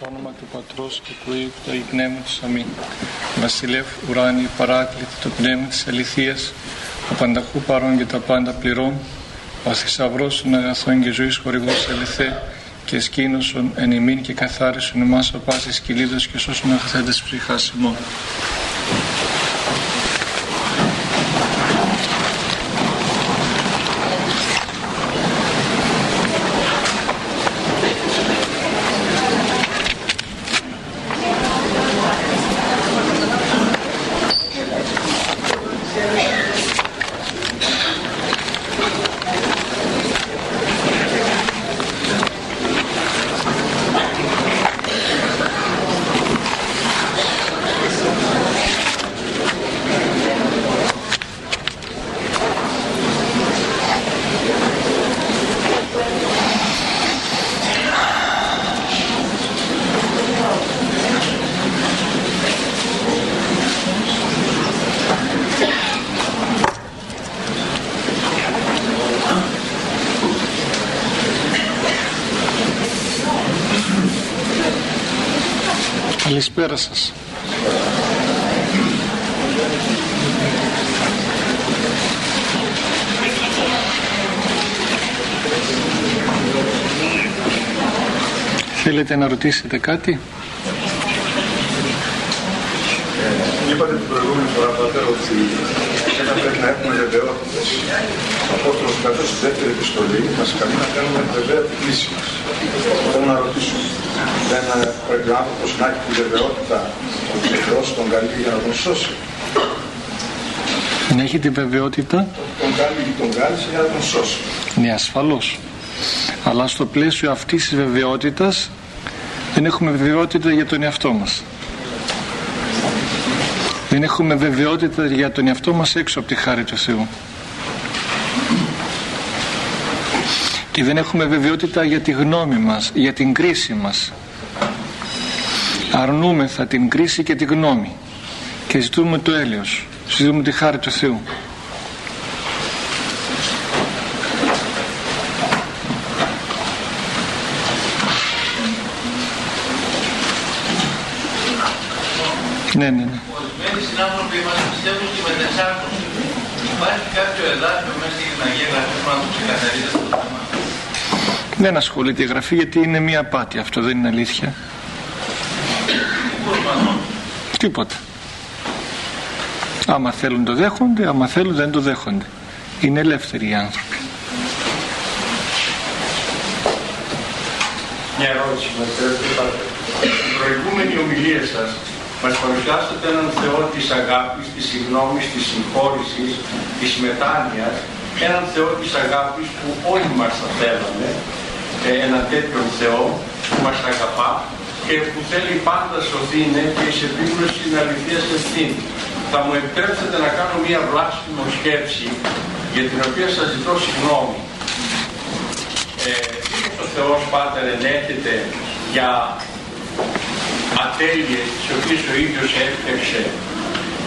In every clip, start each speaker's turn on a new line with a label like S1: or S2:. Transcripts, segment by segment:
S1: Στο όνομα του Πατρός και του Υιού και του Πνεύματος. Αμήν. Βασιλεύ ουράνιοι παράκλητη το πνεύμα της αληθείας, ο πανταχού παρών και τα πάντα πληρών, ο θησαυρός των αγαθών και ζωής χορηγός αληθέ, και σκήνωσον εν ημίν και καθάρισον εμάς ο πάσης κυλίδος και σώσον αγαθέντες ψυχάς ημών. Καλησπέρα σας. Θέλετε να ρωτήσετε κάτι;
S2: Είπατε την προηγούμενη φορά, Πάτερ, ότι δεν πρέπει να έχουμε βεβαιότητες. Ο Απόστολος καθώς στη δεύτερη επιστολή μας καλεί να κάνουμε βεβαία την κλίση μας. Θέλω να ρωτήσω, δεν πρέπει ο άνθρωπος να έχει τη βεβαιότητα ότι ο Θεός τον καλεί για να τον σώσει.
S1: Να έχει την βεβαιότητα;
S2: Τον καλεί ή τον κάλεσε για να τον σώσει.
S1: Ναι, ασφαλώς. Αλλά στο πλαίσιο αυτής της βεβαιότητας δεν έχουμε βεβαιότητα για τον εαυτό μας. Δεν έχουμε βεβαιότητα για τον εαυτό μας έξω από τη χάρη του Θεού. Και δεν έχουμε βεβαιότητα για τη γνώμη μας, για την κρίση μας. Αρνούμεθα την κρίση και τη γνώμη και ζητούμε το έλεος, ζητούμε τη χάρη του Θεού. Ναι, ναι, ναι.
S3: Ορισμένοι συνάνθρωποι μας πιστεύουν στη μετεσάρκωση. Υπάρχει κάποιο εδάφιο μέσα στην Αγία Γραφή που να το ξεκαθαρίζεται το θέμα.
S1: Δεν ασχολείται η Γραφή γιατί είναι μία απάτη. Αυτό δεν είναι αλήθεια. Τίποτα. Άμα θέλουν το δέχονται, άμα θέλουν δεν το δέχονται. Είναι ελεύθεροι οι άνθρωποι.
S4: Μια ερώτηση με επιτρέπετε. Στην προηγούμενη ομιλία σας μας παρουσιάσατε έναν Θεό της αγάπης, της συγγνώμης, της συγχώρησης, της μετάνοιας, έναν Θεό της αγάπης που όλοι μας θα θέλαμε, ε, έναν τέτοιον Θεό που μας αγαπά και που θέλει πάντα σωθήνε και εις επίγνωση την αληθείας σε αυτήν. Θα μου επιτρέψετε να κάνω μια βλάσφημο σκέψη για την οποία σας ζητώ συγγνώμη. Ε, ο Θεός Πάτερ ενέχεται για ατέλειες τις οποίες ο ίδιος έφτιαξε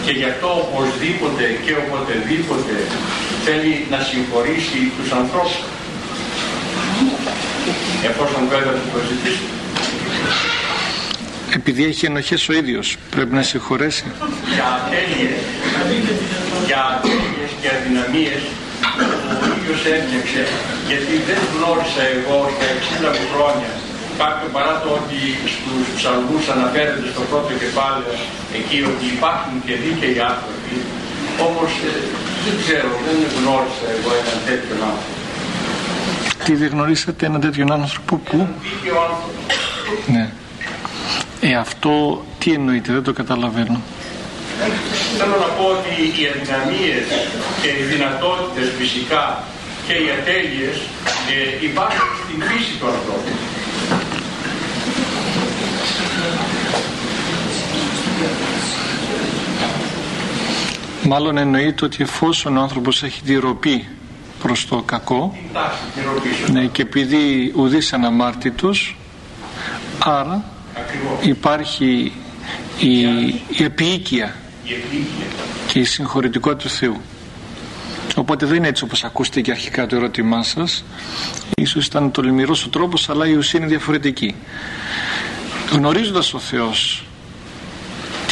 S4: και γι' αυτό οπωσδήποτε και οποτεδήποτε θέλει να συγχωρήσει τους ανθρώπους εφόσον βέβαια του το ζητήσουν.
S1: Επειδή έχει ενοχές ο ίδιος πρέπει να συγχωρέσει.
S4: Για ατέλειες, για ατέλειες και αδυναμίες που ο ίδιος έφτιαξε γιατί δεν γνώρισα εγώ στα 60 μου χρόνια κάποιο παρά το ότι στους ψαλμούς αναφέρεται στο πρώτο κεφάλαιος εκεί ότι υπάρχουν και δίκαιοι άνθρωποι όμως ε, δεν ξέρω, δεν γνώρισα εγώ έναν τέτοιον άνθρωπο.
S1: Τι δεν γνωρίσατε έναν τέτοιον άνθρωπο που...
S4: Δίκαιο άνθρωπο.
S1: Ναι. Ε, αυτό τι εννοείται, δεν το καταλαβαίνω.
S4: Θέλω να πω ότι οι αδυναμίες και οι δυνατότητες φυσικά και οι ατέλειες ε, υπάρχουν στην φύση του ανθρώπου.
S1: Μάλλον εννοείται ότι εφόσον ο άνθρωπος έχει τη ροπή προς το κακό
S4: Τάση, τη ρωτήσω.
S1: ναι, και επειδή ουδής αναμάρτητος άρα
S4: Ακριβώς.
S1: υπάρχει η, η επίοικια
S4: Η επίοικια.
S1: και η συγχωρητικότητα του Θεού. Οπότε δεν είναι έτσι όπως ακούστηκε αρχικά το ερώτημά σας. Ίσως ήταν τολμηρός ο τρόπος αλλά η ουσία είναι διαφορετική. γνωρίζοντας ο Θεός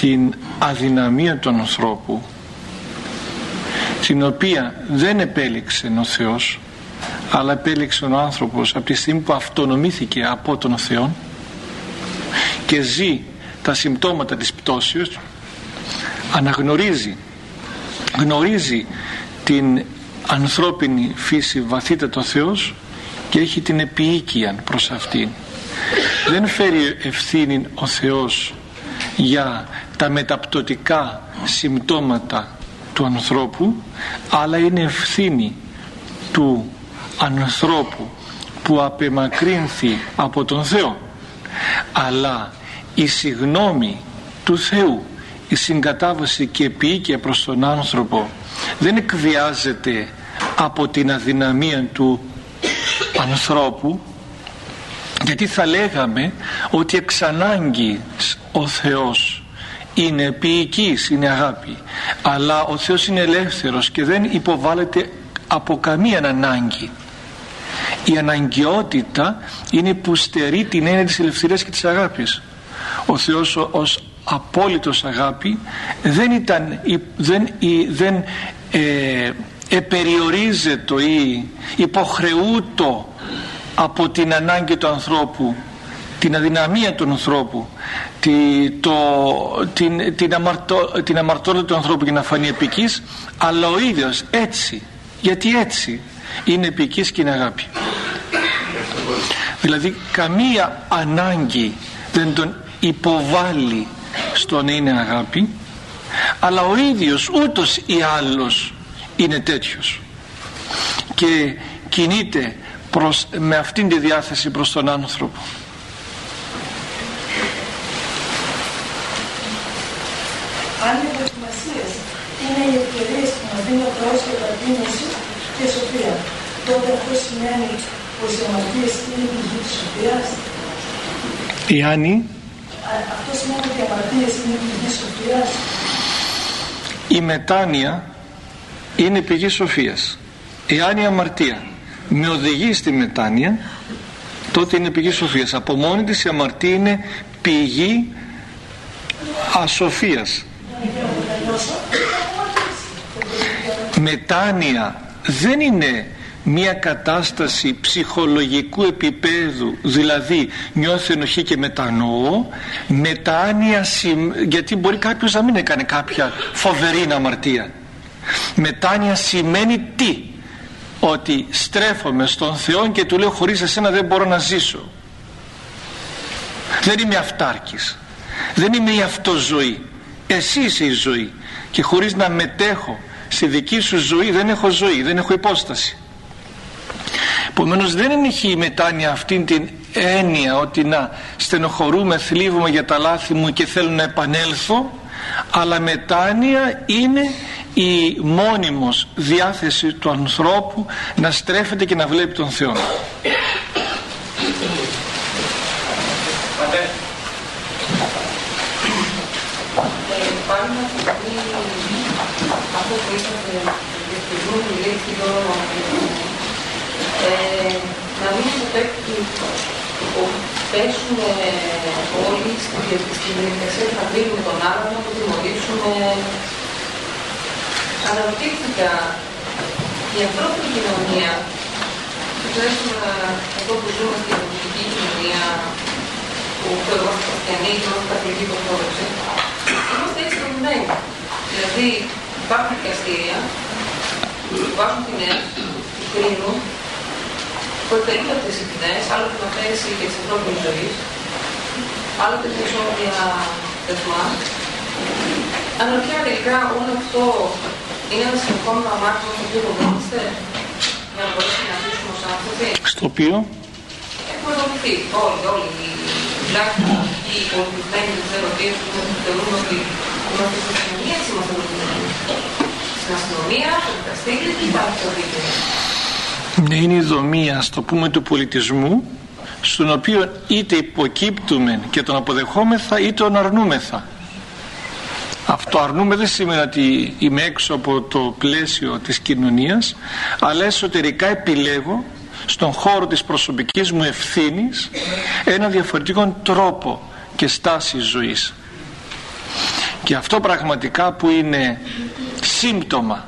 S1: την αδυναμία του ανθρώπου την οποία δεν επέλεξε ο Θεός αλλά επέλεξε ο άνθρωπος από τη στιγμή που αυτονομήθηκε από τον Θεό και ζει τα συμπτώματα της πτώσεως αναγνωρίζει γνωρίζει την ανθρώπινη φύση βαθύτατο Θεός και έχει την επίοικια προς αυτήν. Δεν φέρει ευθύνη ο Θεός για τα μεταπτωτικά συμπτώματα του ανθρώπου αλλά είναι ευθύνη του ανθρώπου που απεμακρύνθη από τον Θεό. Αλλά η συγνώμη του Θεού η συγκατάβαση και επίοικια προς τον άνθρωπο δεν εκβιάζεται από την αδυναμία του ανθρώπου γιατί θα λέγαμε ότι εξ ανάγκης ο Θεός είναι ποιητής, είναι αγάπη αλλά ο Θεός είναι ελεύθερος και δεν υποβάλλεται από καμία ανάγκη. Η αναγκαιότητα είναι που στερεί την έννοια της ελευθερίας και της αγάπης ο Θεός ως απόλυτος αγάπη δεν ήταν δεν, δεν ε, επεριορίζεται ή υποχρεούτο από την ανάγκη του ανθρώπου την αδυναμία του ανθρώπου τη, το, την, την, αμαρτώ, την αμαρτότητα του ανθρώπου για να φανεί επικής αλλά ο ίδιος έτσι. Γιατί έτσι είναι επικής και είναι αγάπη. Δηλαδή καμία ανάγκη δεν τον υποβάλλει στο να είναι αγάπη αλλά ο ίδιος ούτως ή άλλος είναι τέτοιος. Και κινείται προς, με αυτήν τη διάθεση προς τον άνθρωπο.
S5: Αν οι δοκιμασίες είναι οι ευκαιρίες που μας δίνει ο Θεός για ταπείνωση και σοφία. Τότε αυτό σημαίνει πως οι αμαρτίες είναι η πηγή της σοφίας.
S1: Η Άννη
S5: αυτός σημαίνει ότι οι αμαρτίες είναι η πηγή σοφίας.
S1: Η μετάνοια είναι πηγή σοφίας. Εάν η αμαρτία. Με οδηγεί στη μετάνοια τότε είναι πηγή σοφίας. Από μόνη της η αμαρτία είναι πηγή ασοφίας. Μετάνοια δεν είναι μια κατάσταση ψυχολογικού επίπεδου δηλαδή νιώθω ενοχή και μετανοώ μετάνοια γιατί μπορεί κάποιος να μην έκανε κάποια φοβερή αμαρτία μετάνοια σημαίνει τι; Ότι στρέφομαι στον Θεό και του λέω χωρίς εσένα δεν μπορώ να ζήσω δεν είμαι αυτάρκης. Δεν είμαι η αυτοζωή. Εσύ είσαι η ζωή. Και χωρίς να μετέχω στη δική σου ζωή δεν έχω ζωή, δεν έχω υπόσταση Επομένως δεν έχει η μετάνοια αυτήν την έννοια ότι να στενοχωρούμε, θλίβουμε για τα λάθη μου και θέλω να επανέλθω αλλά μετάνοια είναι η μόνιμος διάθεση του ανθρώπου να στρέφεται και να βλέπει τον Θεό.
S6: Αυτό που είπατε για τη ε, να μην υποτέχει πέσουμε όλοι στην διαδικασία που θα κρίνουμε τον άλλον, να τον τιμωρήσουμε. Αναρωτήθηκα η ανθρώπινη κοινωνία, τουλάχιστον εδώ που ζούμε στην ελληνική κοινωνία, που θεωρώ χριστιανοί και όχι καθολική προχώρηση, είμαστε έτσι δομημένοι. Δηλαδή υπάρχουν δικαστήρια που βάζουν ποινές, που κρίνουν που εκτελούνται αυτές οι ποινές, άλλο την αφαίρεση και της ανθρώπινης ζωής, άλλο την ισόρροπια δεσμά. Αναρωτιέμαι τελικά όλο αυτό είναι ένας συνεχόμενο αμάρτημα στο οποίο δομόμαστε για να μπορέσουμε να ζήσουμε ως άνθρωποι.
S1: Στο οποίο;
S6: Έχουμε δομηθεί όλοι, όλοι οι τουλάχιστον οι πολιτισμένοι, δεν ξέρω τι, που θεωρούμε ότι είμαστε στην κοινωνία, έτσι είμαστε δομημένοι. Στην αστυνομία, στο δικαστήριο και υπάρχει το δίκαιο
S1: είναι η δομή ας το πούμε του πολιτισμού στον οποίο είτε υποκύπτουμε και τον αποδεχόμεθα είτε τον αρνούμεθα. Αυτό αρνούμε δεν σημαίνει ότι είμαι έξω από το πλαίσιο της κοινωνίας αλλά εσωτερικά επιλέγω στον χώρο της προσωπικής μου ευθύνης ένα διαφορετικό τρόπο και στάση ζωής. Και αυτό πραγματικά που είναι σύμπτωμα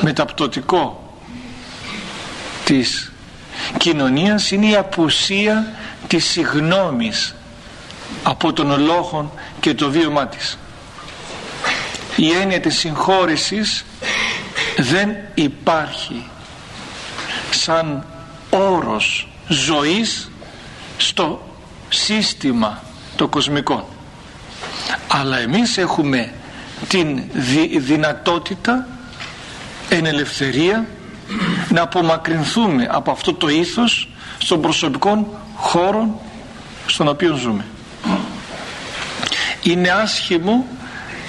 S1: μεταπτωτικό της κοινωνίας είναι η απουσία της συγνώμης από τον λόγο και το βίωμά της. Η έννοια της συγχώρησης δεν υπάρχει σαν όρος ζωής στο σύστημα το κοσμικό. Αλλά εμείς έχουμε την δυνατότητα εν ελευθερία να απομακρυνθούμε από αυτό το ήθος στον προσωπικό χώρο στον οποίο ζούμε. Είναι άσχημο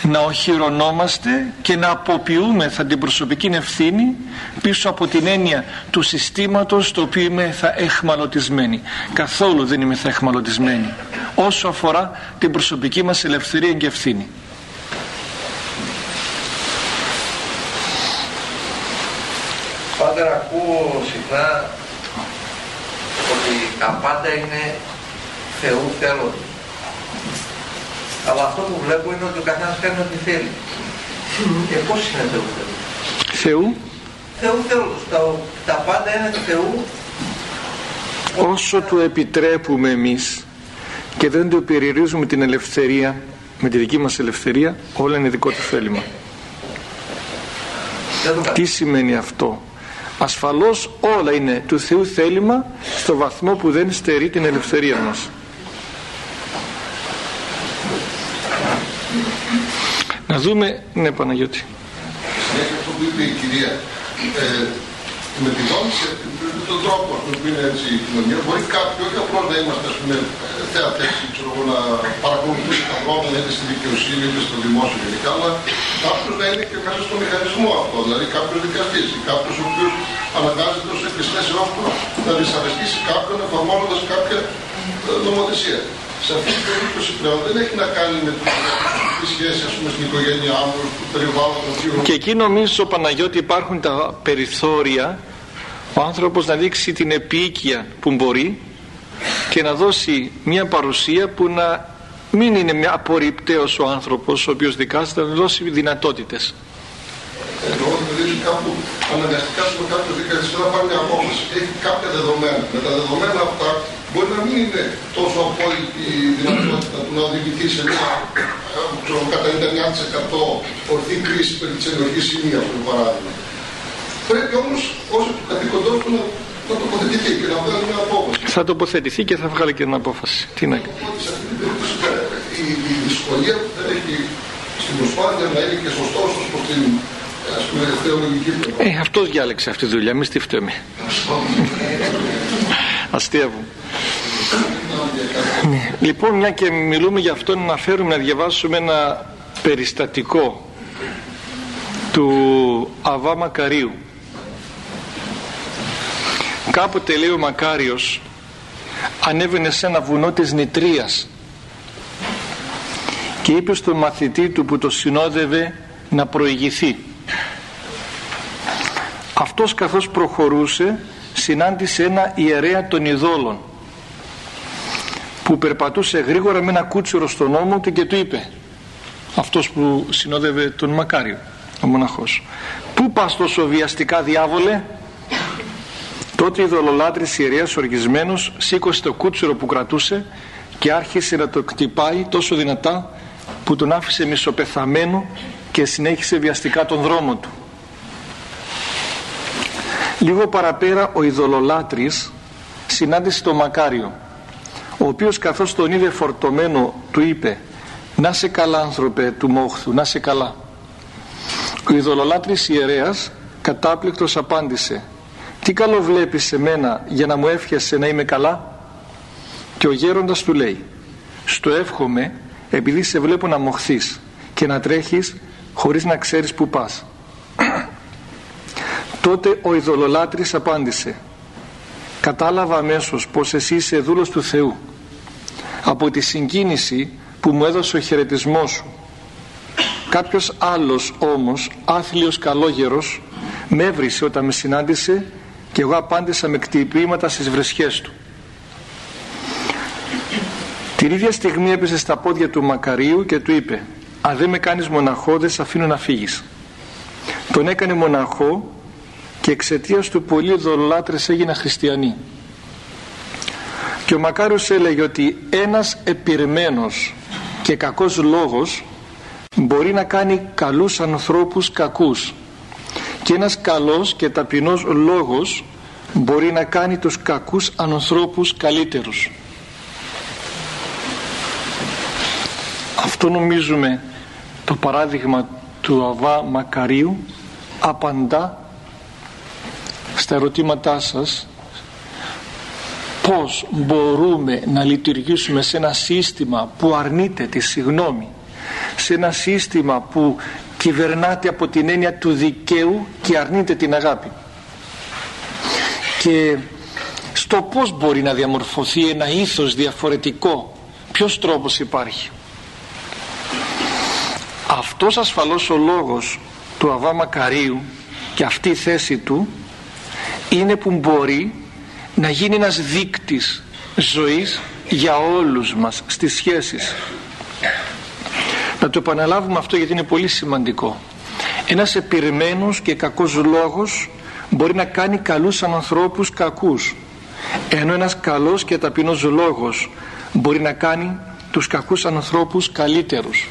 S1: να οχυρωνόμαστε και να αποποιούμε θα την προσωπική ευθύνη πίσω από την έννοια του συστήματος το οποίο είμαι θα εχμαλωτισμένοι καθόλου δεν είμαι θα εχμαλωτισμένοι όσο αφορά την προσωπική μας ελευθερία και ευθύνη
S3: Πάντα ακούω συχνά ότι τα πάντα είναι Θεού θέλω αλλά αυτό που βλέπω είναι ότι ο καθένας κάνει ό,τι θέλει. Και πώς είναι Θεού Θεού.
S1: Θεού;
S3: Θεού Θεού. Τα, τα πάντα είναι Θεού.
S1: Όσο του επιτρέπουμε εμείς και δεν του περιορίζουμε την ελευθερία με τη δική μας ελευθερία όλα είναι δικό του θέλημα. Τι σημαίνει αυτό; Ασφαλώς όλα είναι του Θεού θέλημα στο βαθμό που δεν στερεί την ελευθερία μας. Να δούμε, ναι Παναγιώτη.
S7: Συνέχεια αυτό που είπε η κυρία, ε, με την δόμηση, με τον τρόπο που είναι έτσι η κοινωνία, μπορεί κάποιοι, όχι απλώς να είμαστε ας πούμε, θεατές, ξέρω εγώ, να παρακολουθούν τα πράγματα είτε στη δικαιοσύνη είτε στο δημόσιο γενικά, αλλά κάποιος να είναι και μέσα στο μηχανισμό αυτό. Δηλαδή κάποιος δικαστής ή κάποιος ο οποίος αναγκάζεται ως επιστέ να δυσαρεστήσει κάποιον εφαρμόζοντας κάποια ε, νομοθεσία σε αυτή την περίπτωση πλέον δεν έχει να κάνει με τη σχέση ας πούμε, στην οικογένειά μου, το περιβάλλον
S1: Και εκεί νομίζω Παναγιώτη υπάρχουν τα περιθώρια ο άνθρωπος να δείξει την επίοικια που μπορεί και να δώσει μια παρουσία που να μην είναι μια απορριπταίος ο άνθρωπος ο οποίος δικάζεται να δώσει δυνατότητες.
S7: Εννοώ δηλαδή κάπου αναγκαστικά στο κάποιος δικαστήριο να πάρει μια απόφαση. Έχει κάποια δεδομένα. Με τα δεδομένα αυτά μπορεί να μην είναι τόσο απόλυτη η δυνατότητα του να οδηγηθεί σε μια ξέρω, κατά 99% ορθή κρίση περί της ενοχής ή μία, αυτό το παράδειγμα. Πρέπει όμως όσο του καθήκοντός του να, να τοποθετηθεί και να βγάλει μια απόφαση.
S1: Θα τοποθετηθεί και θα βγάλει και την απόφαση. Τι να κάνει.
S7: Η, η δυσκολία που δεν έχει στην προσπάθεια να είναι και σωστός ως προς την ας πούμε, θεολογική πλευρά.
S1: Ε, αυτός διάλεξε αυτή τη δουλειά, μη στη φταίμε. Αστείευω. Ναι. Λοιπόν, μια και μιλούμε για αυτό, να φέρουμε να διαβάσουμε ένα περιστατικό του Αβά Μακαρίου. Κάποτε λέει ο Μακάριος ανέβαινε σε ένα βουνό της Νητρίας και είπε στον μαθητή του που το συνόδευε να προηγηθεί. Αυτός καθώς προχωρούσε συνάντησε ένα ιερέα των ειδόλων που περπατούσε γρήγορα με ένα κούτσουρο στον ώμο του και του είπε αυτός που συνόδευε τον Μακάριο ο μοναχός πού πας τόσο βιαστικά διάβολε; Τότε η δολολάτρης ιερέας οργισμένος σήκωσε το κούτσουρο που κρατούσε και άρχισε να το κτυπάει τόσο δυνατά που τον άφησε μισοπεθαμένο και συνέχισε βιαστικά τον δρόμο του λίγο παραπέρα ο ειδωλολάτρης συνάντησε τον Μακάριο ο οποίος καθώς τον είδε φορτωμένο του είπε «Να σε καλά άνθρωπε του μόχθου, να σε καλά». Ο ειδωλολάτρης ιερέας κατάπληκτος απάντησε «Τι καλό βλέπεις σε μένα για να μου εύχεσαι να είμαι καλά» και ο γέροντας του λέει «Στο εύχομαι επειδή σε βλέπω να μοχθείς και να τρέχεις χωρίς να ξέρεις που πας». Τότε ο ειδωλολάτρης απάντησε «Κατάλαβα αμέσως πως εσύ είσαι δούλος του Θεού από τη συγκίνηση που μου έδωσε ο χαιρετισμός σου. Κάποιος άλλος όμως, άθλιος καλόγερος, με έβρισε όταν με συνάντησε και εγώ απάντησα με κτυπήματα στις βρεσιές του. Την ίδια στιγμή έπεσε στα πόδια του Μακαρίου και του είπε «Αν δεν με κάνεις μοναχό δεν σε αφήνω να φύγεις». Τον έκανε μοναχό και εξαιτίας του πολύ δολάτρες έγινα χριστιανοί. Και ο Μακάριος έλεγε ότι ένας επιρμένος και κακός λόγος μπορεί να κάνει καλούς ανθρώπους κακούς και ένας καλός και ταπεινός λόγος μπορεί να κάνει τους κακούς ανθρώπους καλύτερους. Αυτό νομίζουμε το παράδειγμα του Αβά Μακαρίου απαντά στα ερωτήματά σας πώς μπορούμε να λειτουργήσουμε σε ένα σύστημα που αρνείται τη συγνώμη σε ένα σύστημα που κυβερνάται από την έννοια του δικαίου και αρνείται την αγάπη. Και στο πώς μπορεί να διαμορφωθεί ένα ήθος διαφορετικό ποιος τρόπος υπάρχει. Αυτός ασφαλώς ο λόγος του Αβά Μακαρίου και αυτή η θέση του είναι που μπορεί να γίνει ένας δείκτης ζωής για όλους μας στις σχέσεις να το επαναλάβουμε αυτό γιατί είναι πολύ σημαντικό. Ένας επιρρεμένος και κακός λόγος μπορεί να κάνει καλούς ανθρώπους κακούς ενώ ένας καλός και ταπεινός λόγος μπορεί να κάνει τους κακούς ανθρώπους καλύτερους.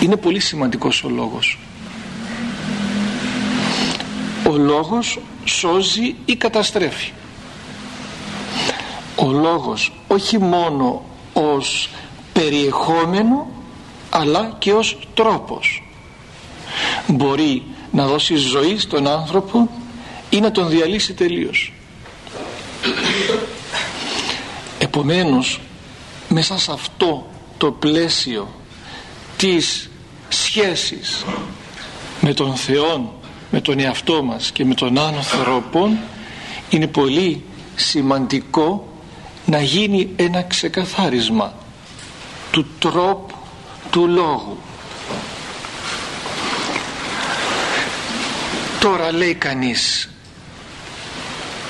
S1: Είναι πολύ σημαντικός ο λόγος. Ο λόγος σώζει ή καταστρέφει. Ο λόγος όχι μόνο ως περιεχόμενο αλλά και ως τρόπος. Μπορεί να δώσει ζωή στον άνθρωπο ή να τον διαλύσει τελείως. Επομένως μέσα σε αυτό το πλαίσιο της σχέσης με τον Θεό με τον εαυτό μας και με τον άνθρωπο είναι πολύ σημαντικό να γίνει ένα ξεκαθάρισμα του τρόπου του λόγου. Τώρα λέει κανείς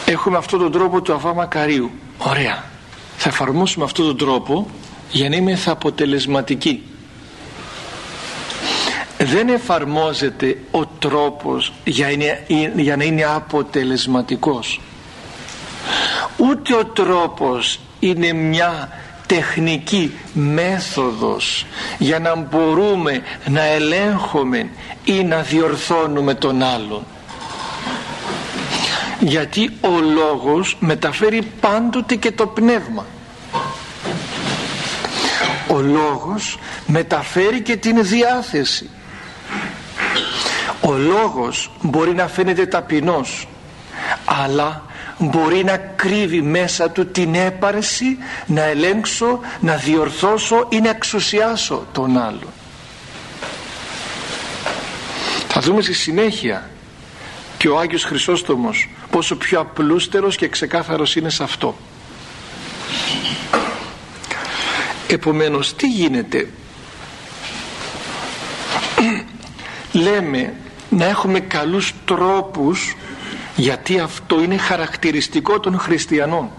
S1: έχουμε αυτόν τον τρόπο του Αβά Μακαρίου ωραία. Θα εφαρμόσουμε αυτόν τον τρόπο για να είμαι θα αποτελεσματική δεν εφαρμόζεται ο τρόπος για, για να είναι αποτελεσματικός. Ούτε ο τρόπος είναι μια τεχνική μέθοδος για να μπορούμε να ελέγχουμε ή να διορθώνουμε τον άλλον. Γιατί ο λόγος μεταφέρει πάντοτε και το πνεύμα. Ο λόγος μεταφέρει και την διάθεση. Ο λόγος μπορεί να φαίνεται ταπεινός αλλά μπορεί να κρύβει μέσα του την έπαρση να ελέγξω, να διορθώσω ή να εξουσιάσω τον άλλο θα δούμε στη συνέχεια και ο Άγιος Χρυσόστομος πόσο πιο απλούστερος και ξεκάθαρος είναι σε αυτό. Επομένως τι γίνεται; Λέμε να έχουμε καλούς τρόπους γιατί αυτό είναι χαρακτηριστικό των χριστιανών.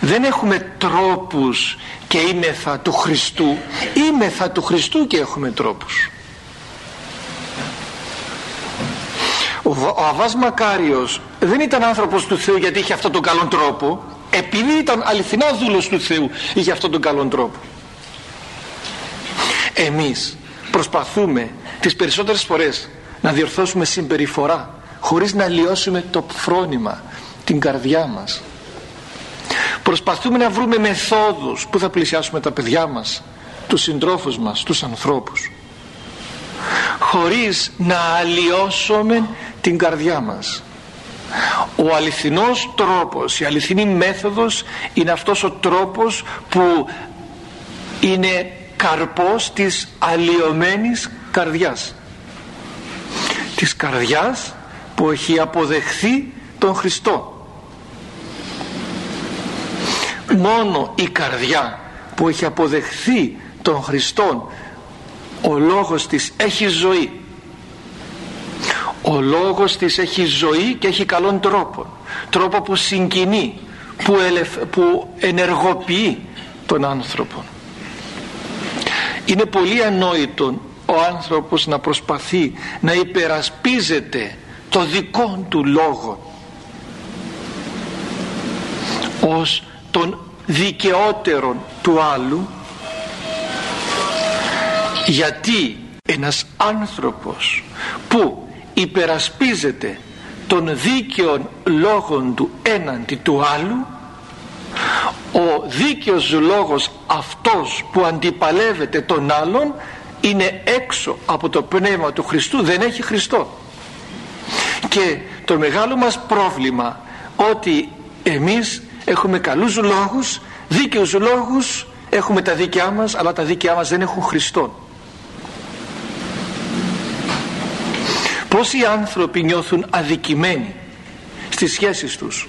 S1: Δεν έχουμε τρόπους και είμεθα του Χριστού. Είμεθα του Χριστού και έχουμε τρόπους. Ο Αβάς Μακάριος δεν ήταν άνθρωπος του Θεού γιατί είχε αυτόν τον καλόν τρόπο. Επειδή ήταν αληθινά δούλος του Θεού είχε αυτόν τον καλόν τρόπο. Εμείς προσπαθούμε τις περισσότερες φορές να διορθώσουμε συμπεριφορά χωρίς να λιώσουμε το φρόνημα την καρδιά μας. Προσπαθούμε να βρούμε μεθόδους που θα πλησιάσουμε τα παιδιά μας τους συντρόφους μας, τους ανθρώπους. Χωρίς να αλλοιώσουμε την καρδιά μας. Ο αληθινός τρόπος η αληθινή μέθοδος είναι αυτός ο τρόπος που είναι καρπός της αλλοιωμένης καρδιάς. Της καρδιάς που έχει αποδεχθεί τον Χριστό. Μόνο η καρδιά που έχει αποδεχθεί τον Χριστό ο λόγος της έχει ζωή. Ο λόγος της έχει ζωή και έχει καλόν τρόπο. Τρόπο που συγκινεί που, που ενεργοποιεί των άνθρωπων είναι πολύ ανόητο ο άνθρωπος να προσπαθεί να υπερασπίζεται το δικό του λόγο ως τον δικαιότερον του άλλου γιατί ένας άνθρωπος που υπερασπίζεται των δίκαιων λόγων του έναντι του άλλου ο δίκαιος λόγος αυτός που αντιπαλεύεται τον άλλον είναι έξω από το πνεύμα του Χριστού δεν έχει Χριστό και το μεγάλο μας πρόβλημα ότι εμείς έχουμε καλούς λόγους δίκαιους λόγους έχουμε τα δίκαιά μας αλλά τα δίκαιά μας δεν έχουν Χριστό πόσοι άνθρωποι νιώθουν αδικημένοι στις σχέσεις τους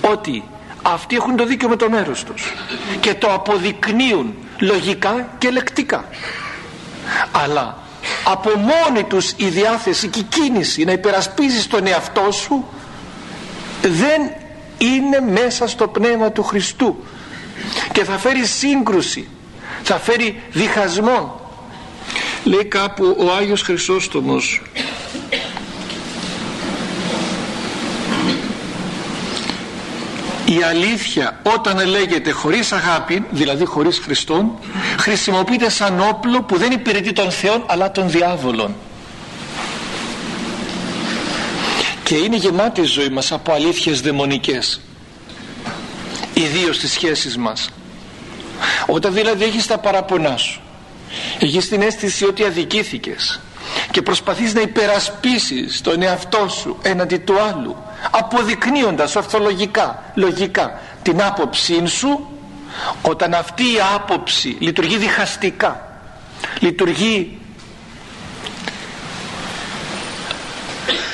S1: ότι αυτοί έχουν το δίκαιο με το μέρος τους και το αποδεικνύουν λογικά και λεκτικά. Αλλά από μόνη τους η διάθεση και η κίνηση να υπερασπίζεις τον εαυτό σου δεν είναι μέσα στο πνεύμα του Χριστού. Και θα φέρει σύγκρουση θα φέρει διχασμό λέει κάπου ο Άγιος Χρυσόστομος η αλήθεια όταν λέγεται χωρίς αγάπη δηλαδή χωρίς Χριστόν χρησιμοποιείται σαν όπλο που δεν υπηρετεί τον Θεό αλλά τον διάβολον. Και είναι γεμάτη η ζωή μας από αλήθειες δαιμονικές ιδίως στις σχέσεις μας. Όταν δηλαδή έχεις τα παραπονά σου έχεις την αίσθηση ότι αδικήθηκες και προσπαθείς να υπερασπίσεις τον εαυτό σου έναντι του άλλου αποδεικνύοντας ορθολογικά λογικά την άποψή σου όταν αυτή η άποψη λειτουργεί διχαστικά λειτουργεί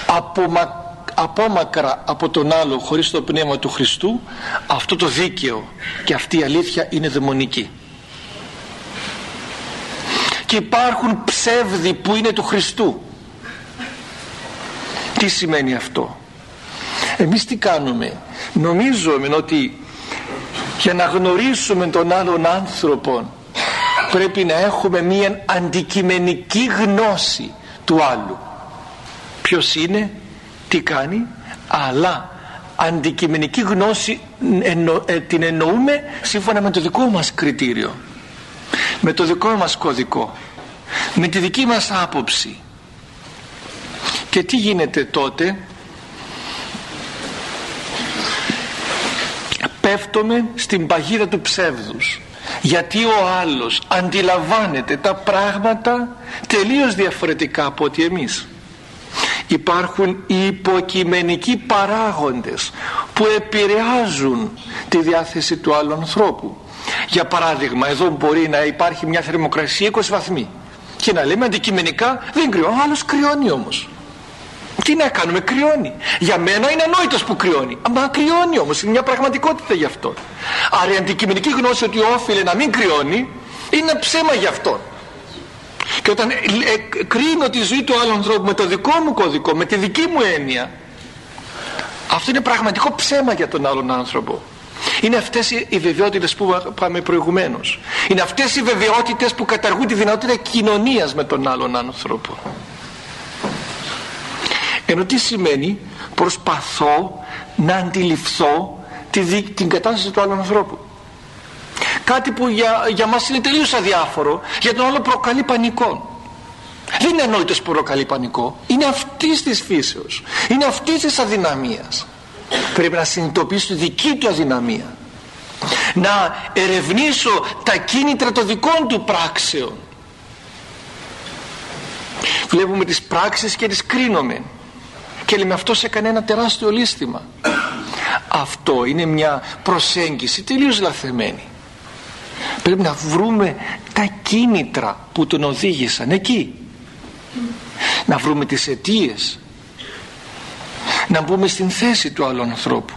S1: απομα, απόμακρα από τον άλλο χωρίς το πνεύμα του Χριστού αυτό το δίκαιο και αυτή η αλήθεια είναι δαιμονική. Και υπάρχουν ψεύδι που είναι του Χριστού. Τι σημαίνει αυτό; Εμείς τι κάνουμε; Νομίζουμε ότι για να γνωρίσουμε τον άλλον άνθρωπο πρέπει να έχουμε μία αντικειμενική γνώση του άλλου. Ποιος είναι τι κάνει αλλά αντικειμενική γνώση ε, την εννοούμε σύμφωνα με το δικό μας κριτήριο. Με το δικό μας κωδικό. Με τη δική μας άποψη. Και τι γίνεται τότε; Πέφτουμε στην παγίδα του ψεύδους. Γιατί ο άλλος αντιλαμβάνεται τα πράγματα τελείως διαφορετικά από ότι εμείς. Υπάρχουν υποκειμενικοί παράγοντες που επηρεάζουν τη διάθεση του άλλου ανθρώπου. Για παράδειγμα εδώ μπορεί να υπάρχει μια θερμοκρασία 20 βαθμοί. Και να λέμε αντικειμενικά δεν κρυώνει, ο άλλος κρυώνει όμως τι να κάνουμε, κρυώνει. Για μένα είναι ανόητος που κρυώνει. Μα κρυώνει όμως, είναι μια πραγματικότητα γι' αυτό. Άρα η αντικειμενική γνώση ότι όφιλε να μην κρυώνει είναι ψέμα γι' αυτό. Και όταν ε, ε, κρίνω τη ζωή του άλλου ανθρώπου με το δικό μου κωδικό, με τη δική μου έννοια, αυτό είναι πραγματικό ψέμα για τον άλλον άνθρωπο. Είναι αυτές οι βεβαιότητες που πάμε προηγουμένως. Είναι αυτές οι βεβαιότητες που καταργούν τη δυνατότητα κοινωνίας με τον άλλον άνθρωπο. Ενώ τι σημαίνει προσπαθώ να αντιληφθώ τη, την κατάσταση του άλλου ανθρώπου. Κάτι που για, για μας είναι τελείως αδιάφορο, για τον άλλο προκαλεί πανικό. Δεν είναι ανόητος που προκαλεί πανικό, είναι αυτής της φύσεως, είναι αυτής της αδυναμίας. Πρέπει να συνειδητοποιήσω τη δική του αδυναμία. Να ερευνήσω τα κίνητρα των δικών του πράξεων. Βλέπουμε τις πράξεις και τις κρίνουμε και λέμε αυτός έκανε ένα τεράστιο λύστημα. Αυτό είναι μια προσέγγιση τελείως λαθεμένη. Πρέπει να βρούμε τα κίνητρα που τον οδήγησαν εκεί. Να βρούμε τις αιτίες, να μπούμε στην θέση του άλλου ανθρώπου.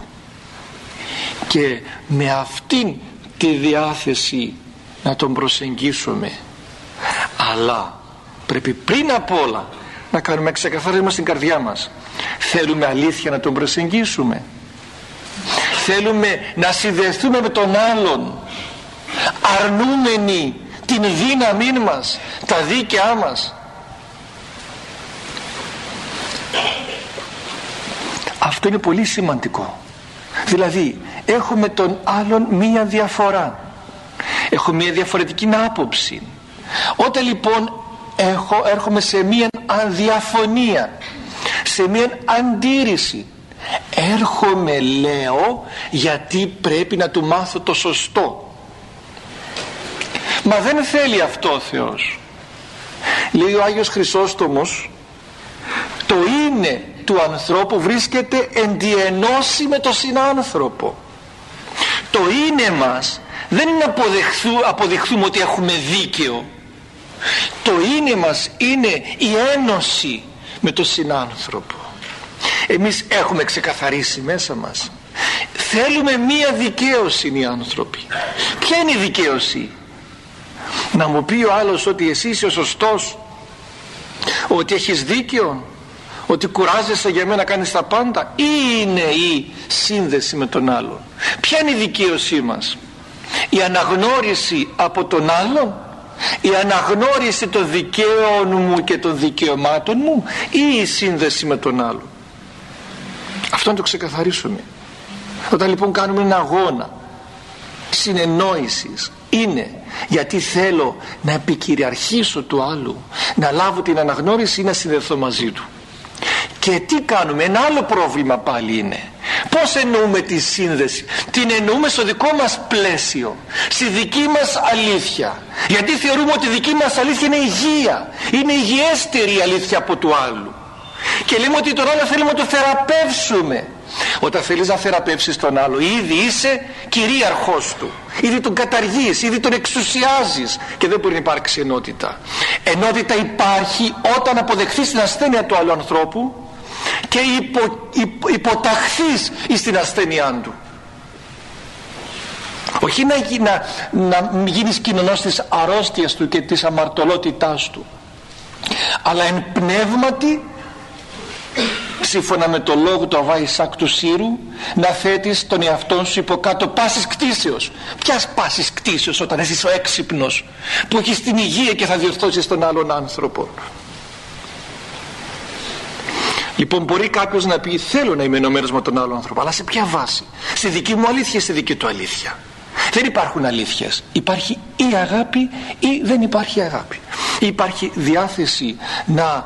S1: Και με αυτήν τη διάθεση να τον προσεγγίσουμε. Αλλά πρέπει πριν απ' όλα να κάνουμε ξεκαθάρισμα στην καρδιά μας. Θέλουμε αλήθεια να τον προσεγγίσουμε. Θέλουμε να συνδεθούμε με τον άλλον. Αρνούμενοι την δύναμή μας τα δίκαιά μας. Αυτό είναι πολύ σημαντικό. Δηλαδή έχουμε τον άλλον μία διαφορά. Έχω μία διαφορετική άποψη. Όταν λοιπόν έχω, έρχομαι σε μία αδιαφωνία σε μία αντίρρηση. Έρχομαι λέω γιατί πρέπει να του μάθω το σωστό. Μα δεν θέλει αυτό ο Θεός. Λέει ο Άγιος Χρυσόστομος το είναι του ανθρώπου βρίσκεται εν με το συνάνθρωπο. Το είναι μας δεν είναι να αποδεχθούμε ότι έχουμε δίκαιο το είναι μας είναι η ένωση με το συνάνθρωπο. Εμείς έχουμε ξεκαθαρίσει μέσα μας. Θέλουμε μία δικαίωση οι άνθρωποι. Ποια είναι η δικαίωση; Να μου πει ο άλλος ότι εσύ είσαι ο σωστός ότι έχεις δίκαιο ότι κουράζεσαι για μένα να κάνεις τα πάντα ή είναι η σύνδεση με τον άλλον; Ποια είναι η δικαίωσή μας; Η αναγνώριση από τον άλλον η αναγνώριση των δικαίων μου και των δικαιωμάτων μου ή η σύνδεση με τον άλλον. Αυτό να το ξεκαθαρίσουμε. Όταν λοιπόν κάνουμε ένα αγώνα συνεννόησης είναι γιατί θέλω να επικυριαρχήσω του άλλου να λάβω την αναγνώριση ή να συνδεθώ μαζί του και τι κάνουμε ένα άλλο πρόβλημα πάλι είναι. Πως εννοούμε τη σύνδεση. Την εννοούμε στο δικό μας πλαίσιο στη δική μας αλήθεια. Γιατί θεωρούμε ότι η δική μας αλήθεια είναι υγεία. Είναι υγιέστερη η αλήθεια από του άλλου. Και λέμε ότι τον άλλο θέλουμε να το θεραπεύσουμε όταν θέλεις να θεραπεύσεις τον άλλο ήδη είσαι κυρίαρχός του. Ήδη τον καταργείς, ήδη τον εξουσιάζεις και δεν μπορεί να υπάρξει ενότητα. Ενότητα υπάρχει όταν αποδεχθείς την ασθένεια του άλλου ανθρώπου και υπο, υπο, υποταχθείς στην ασθένειά του. Όχι να, να, να γίνεις κοινωνός της αρρώστιας του και της αμαρτωλότητάς του αλλά εν πνεύματι σύμφωνα με το λόγο του Αβά Ισάκ του Σύρου να θέτεις τον εαυτό σου υπό κάτω πάσης κτήσεως ποιας πάσης κτήσεως όταν είσαι ο έξυπνος που έχεις την υγεία και θα διορθώσεις τον άλλον άνθρωπο Λοιπόν, μπορεί κάποιος να πει: Θέλω να είμαι ενωμένος με τον άλλον άνθρωπο, αλλά σε ποια βάση, στη δική μου αλήθεια ή στη δική του αλήθεια; Δεν υπάρχουν αλήθειες. Υπάρχει ή αγάπη ή δεν υπάρχει αγάπη. Υπάρχει διάθεση να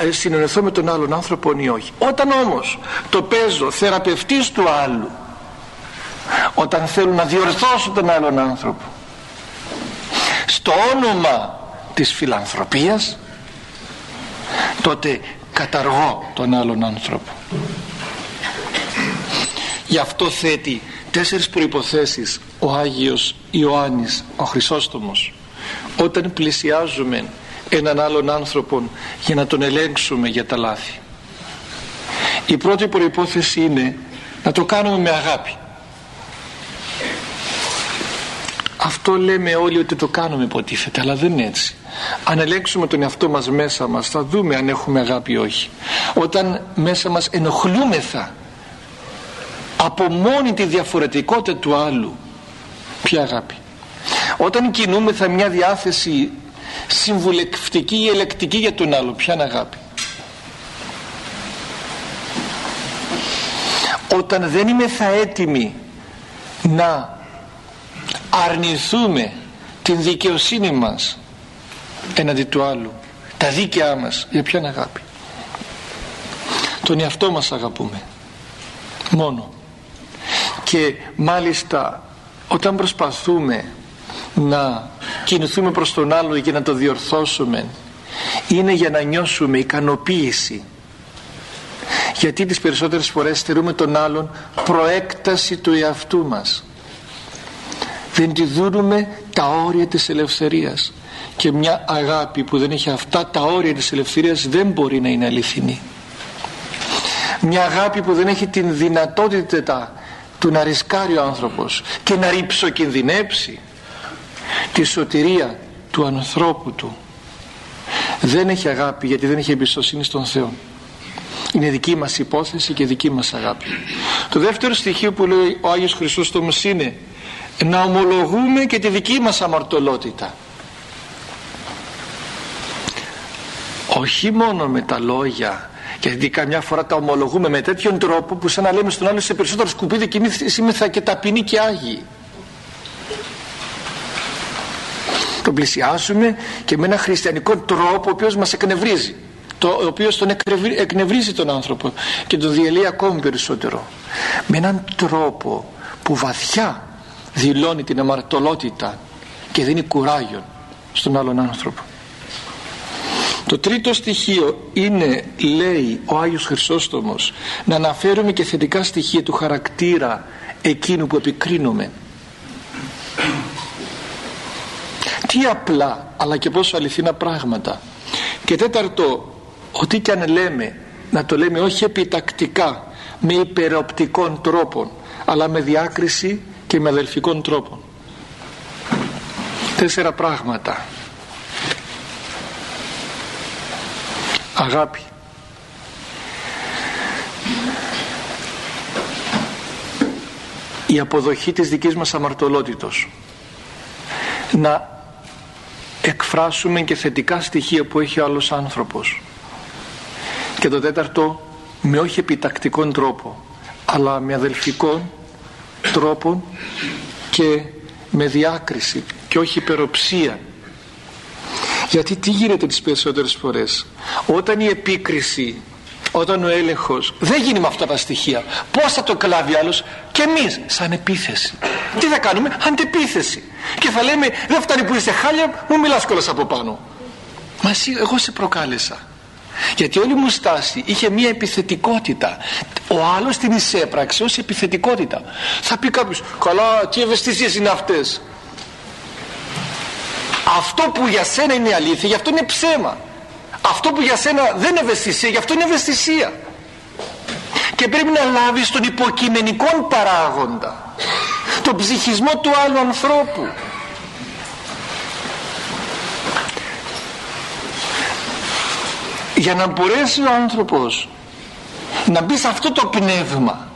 S1: ε, συνεννοηθώ με τον άλλον άνθρωπο ή όχι. Όταν όμως το παίζω θεραπευτής του άλλου, όταν θέλω να διορθώσω τον άλλον άνθρωπο, στο όνομα της φιλανθρωπίας, τότε καταργώ τον άλλον άνθρωπο. Γι' αυτό θέτει τέσσερις προϋποθέσεις ο Άγιος Ιωάννης ο Χρυσόστομος όταν πλησιάζουμε έναν άλλον άνθρωπο για να τον ελέγξουμε για τα λάθη. Η πρώτη προϋπόθεση είναι να το κάνουμε με αγάπη. Αυτό λέμε όλοι ότι το κάνουμε υποτίθεται αλλά δεν είναι έτσι. Αν ελέγξουμε τον εαυτό μας μέσα μας θα δούμε αν έχουμε αγάπη ή όχι. Όταν μέσα μας ενοχλούμεθα από μόνη τη διαφορετικότητα του άλλου ποια αγάπη. Όταν κινούμεθα μια διάθεση συμβουλευτική ή ελεκτική για τον άλλο. Ποια είναι αγάπη. Όταν δεν είμαι θα έτοιμοι να αρνηθούμε την δικαιοσύνη μας έναντι του άλλου τα δίκαιά μας για ποια είναι αγάπη. Τον εαυτό μας αγαπούμε. Μόνο. Και μάλιστα όταν προσπαθούμε να κινηθούμε προς τον άλλο και να το διορθώσουμε. Είναι για να νιώσουμε ικανοποίηση. Γιατί τις περισσότερες φορές στερούμε τον άλλον προέκταση του εαυτού μας. Δεν τη δούμε τα όρια της ελευθερίας. Και μια αγάπη που δεν έχει αυτά τα όρια της ελευθερίας δεν μπορεί να είναι αληθινή. Μια αγάπη που δεν έχει την δυνατότητα του να ρισκάρει ο άνθρωπος και να ρηψοκινδυνέψει τη σωτηρία του ανθρώπου του. Δεν έχει αγάπη γιατί δεν έχει εμπιστοσύνη στον Θεό. Είναι δική μας υπόθεση και δική μας αγάπη. Το δεύτερο στοιχείο που λέει ο Άγιος Χριστόστομος είναι να ομολογούμε και τη δική μας αμαρτωλότητα. Όχι μόνο με τα λόγια γιατί καμιά φορά τα ομολογούμε με τέτοιον τρόπο που σαν να λέμε στον άλλο σε περισσότερο σκουπίδι και εμείς θα και ταπεινοί και άγιοι τον πλησιάσουμε και με ένα χριστιανικό τρόπο ο οποίος μας εκνευρίζει. Το, ο οποίος τον εκνευρίζει τον άνθρωπο και τον διελύει ακόμη περισσότερο. Με έναν τρόπο που βαθιά δηλώνει την αμαρτωλότητα και δίνει κουράγιο στον άλλον άνθρωπο. Το τρίτο στοιχείο είναι λέει ο Άγιος Χρυσόστομος να αναφέρουμε και θετικά στοιχεία του χαρακτήρα εκείνου που επικρίνουμε τι απλά αλλά και πόσο αληθινά πράγματα. Και τέταρτο ότι και αν λέμε να το λέμε όχι επιτακτικά με υπεροπτικών τρόπων αλλά με διάκριση και με αδελφικών τρόπων. Τέσσερα πράγματα. Αγάπη. Η αποδοχή της δικής μας αμαρτωλότητος. Να εκφράσουμε και θετικά στοιχεία που έχει ο άλλος άνθρωπος. Και το τέταρτο με όχι επιτακτικό τρόπο αλλά με αδελφικό τρόπο και με διάκριση και όχι υπεροψία. Γιατί τι γίνεται τις περισσότερες φορές; Όταν η επίκριση όταν ο έλεγχος δεν γίνει με αυτά τα στοιχεία πως θα το κλάβει άλλος; Και εμείς σαν επίθεση. Τι θα κάνουμε; Αντεπίθεση. Και θα λέμε δεν φτάνει που είσαι χάλια μου μιλάς κιόλας από πάνω μα εσύ εγώ σε προκάλεσα. Γιατί όλη μου στάση είχε μια επιθετικότητα. Ο άλλος την εισέπραξε ως επιθετικότητα. Θα πει κάποιος καλά τι ευαισθησίες είναι αυτές; Αυτό που για σένα είναι αλήθεια γι' αυτό είναι ψέμα αυτό που για σένα δεν είναι ευαισθησία γι' αυτό είναι ευαισθησία. Και πρέπει να λάβεις τον υποκειμενικό παράγοντα τον ψυχισμό του άλλου ανθρώπου. Για να μπορέσει ο άνθρωπος να μπει σε αυτό το πνεύμα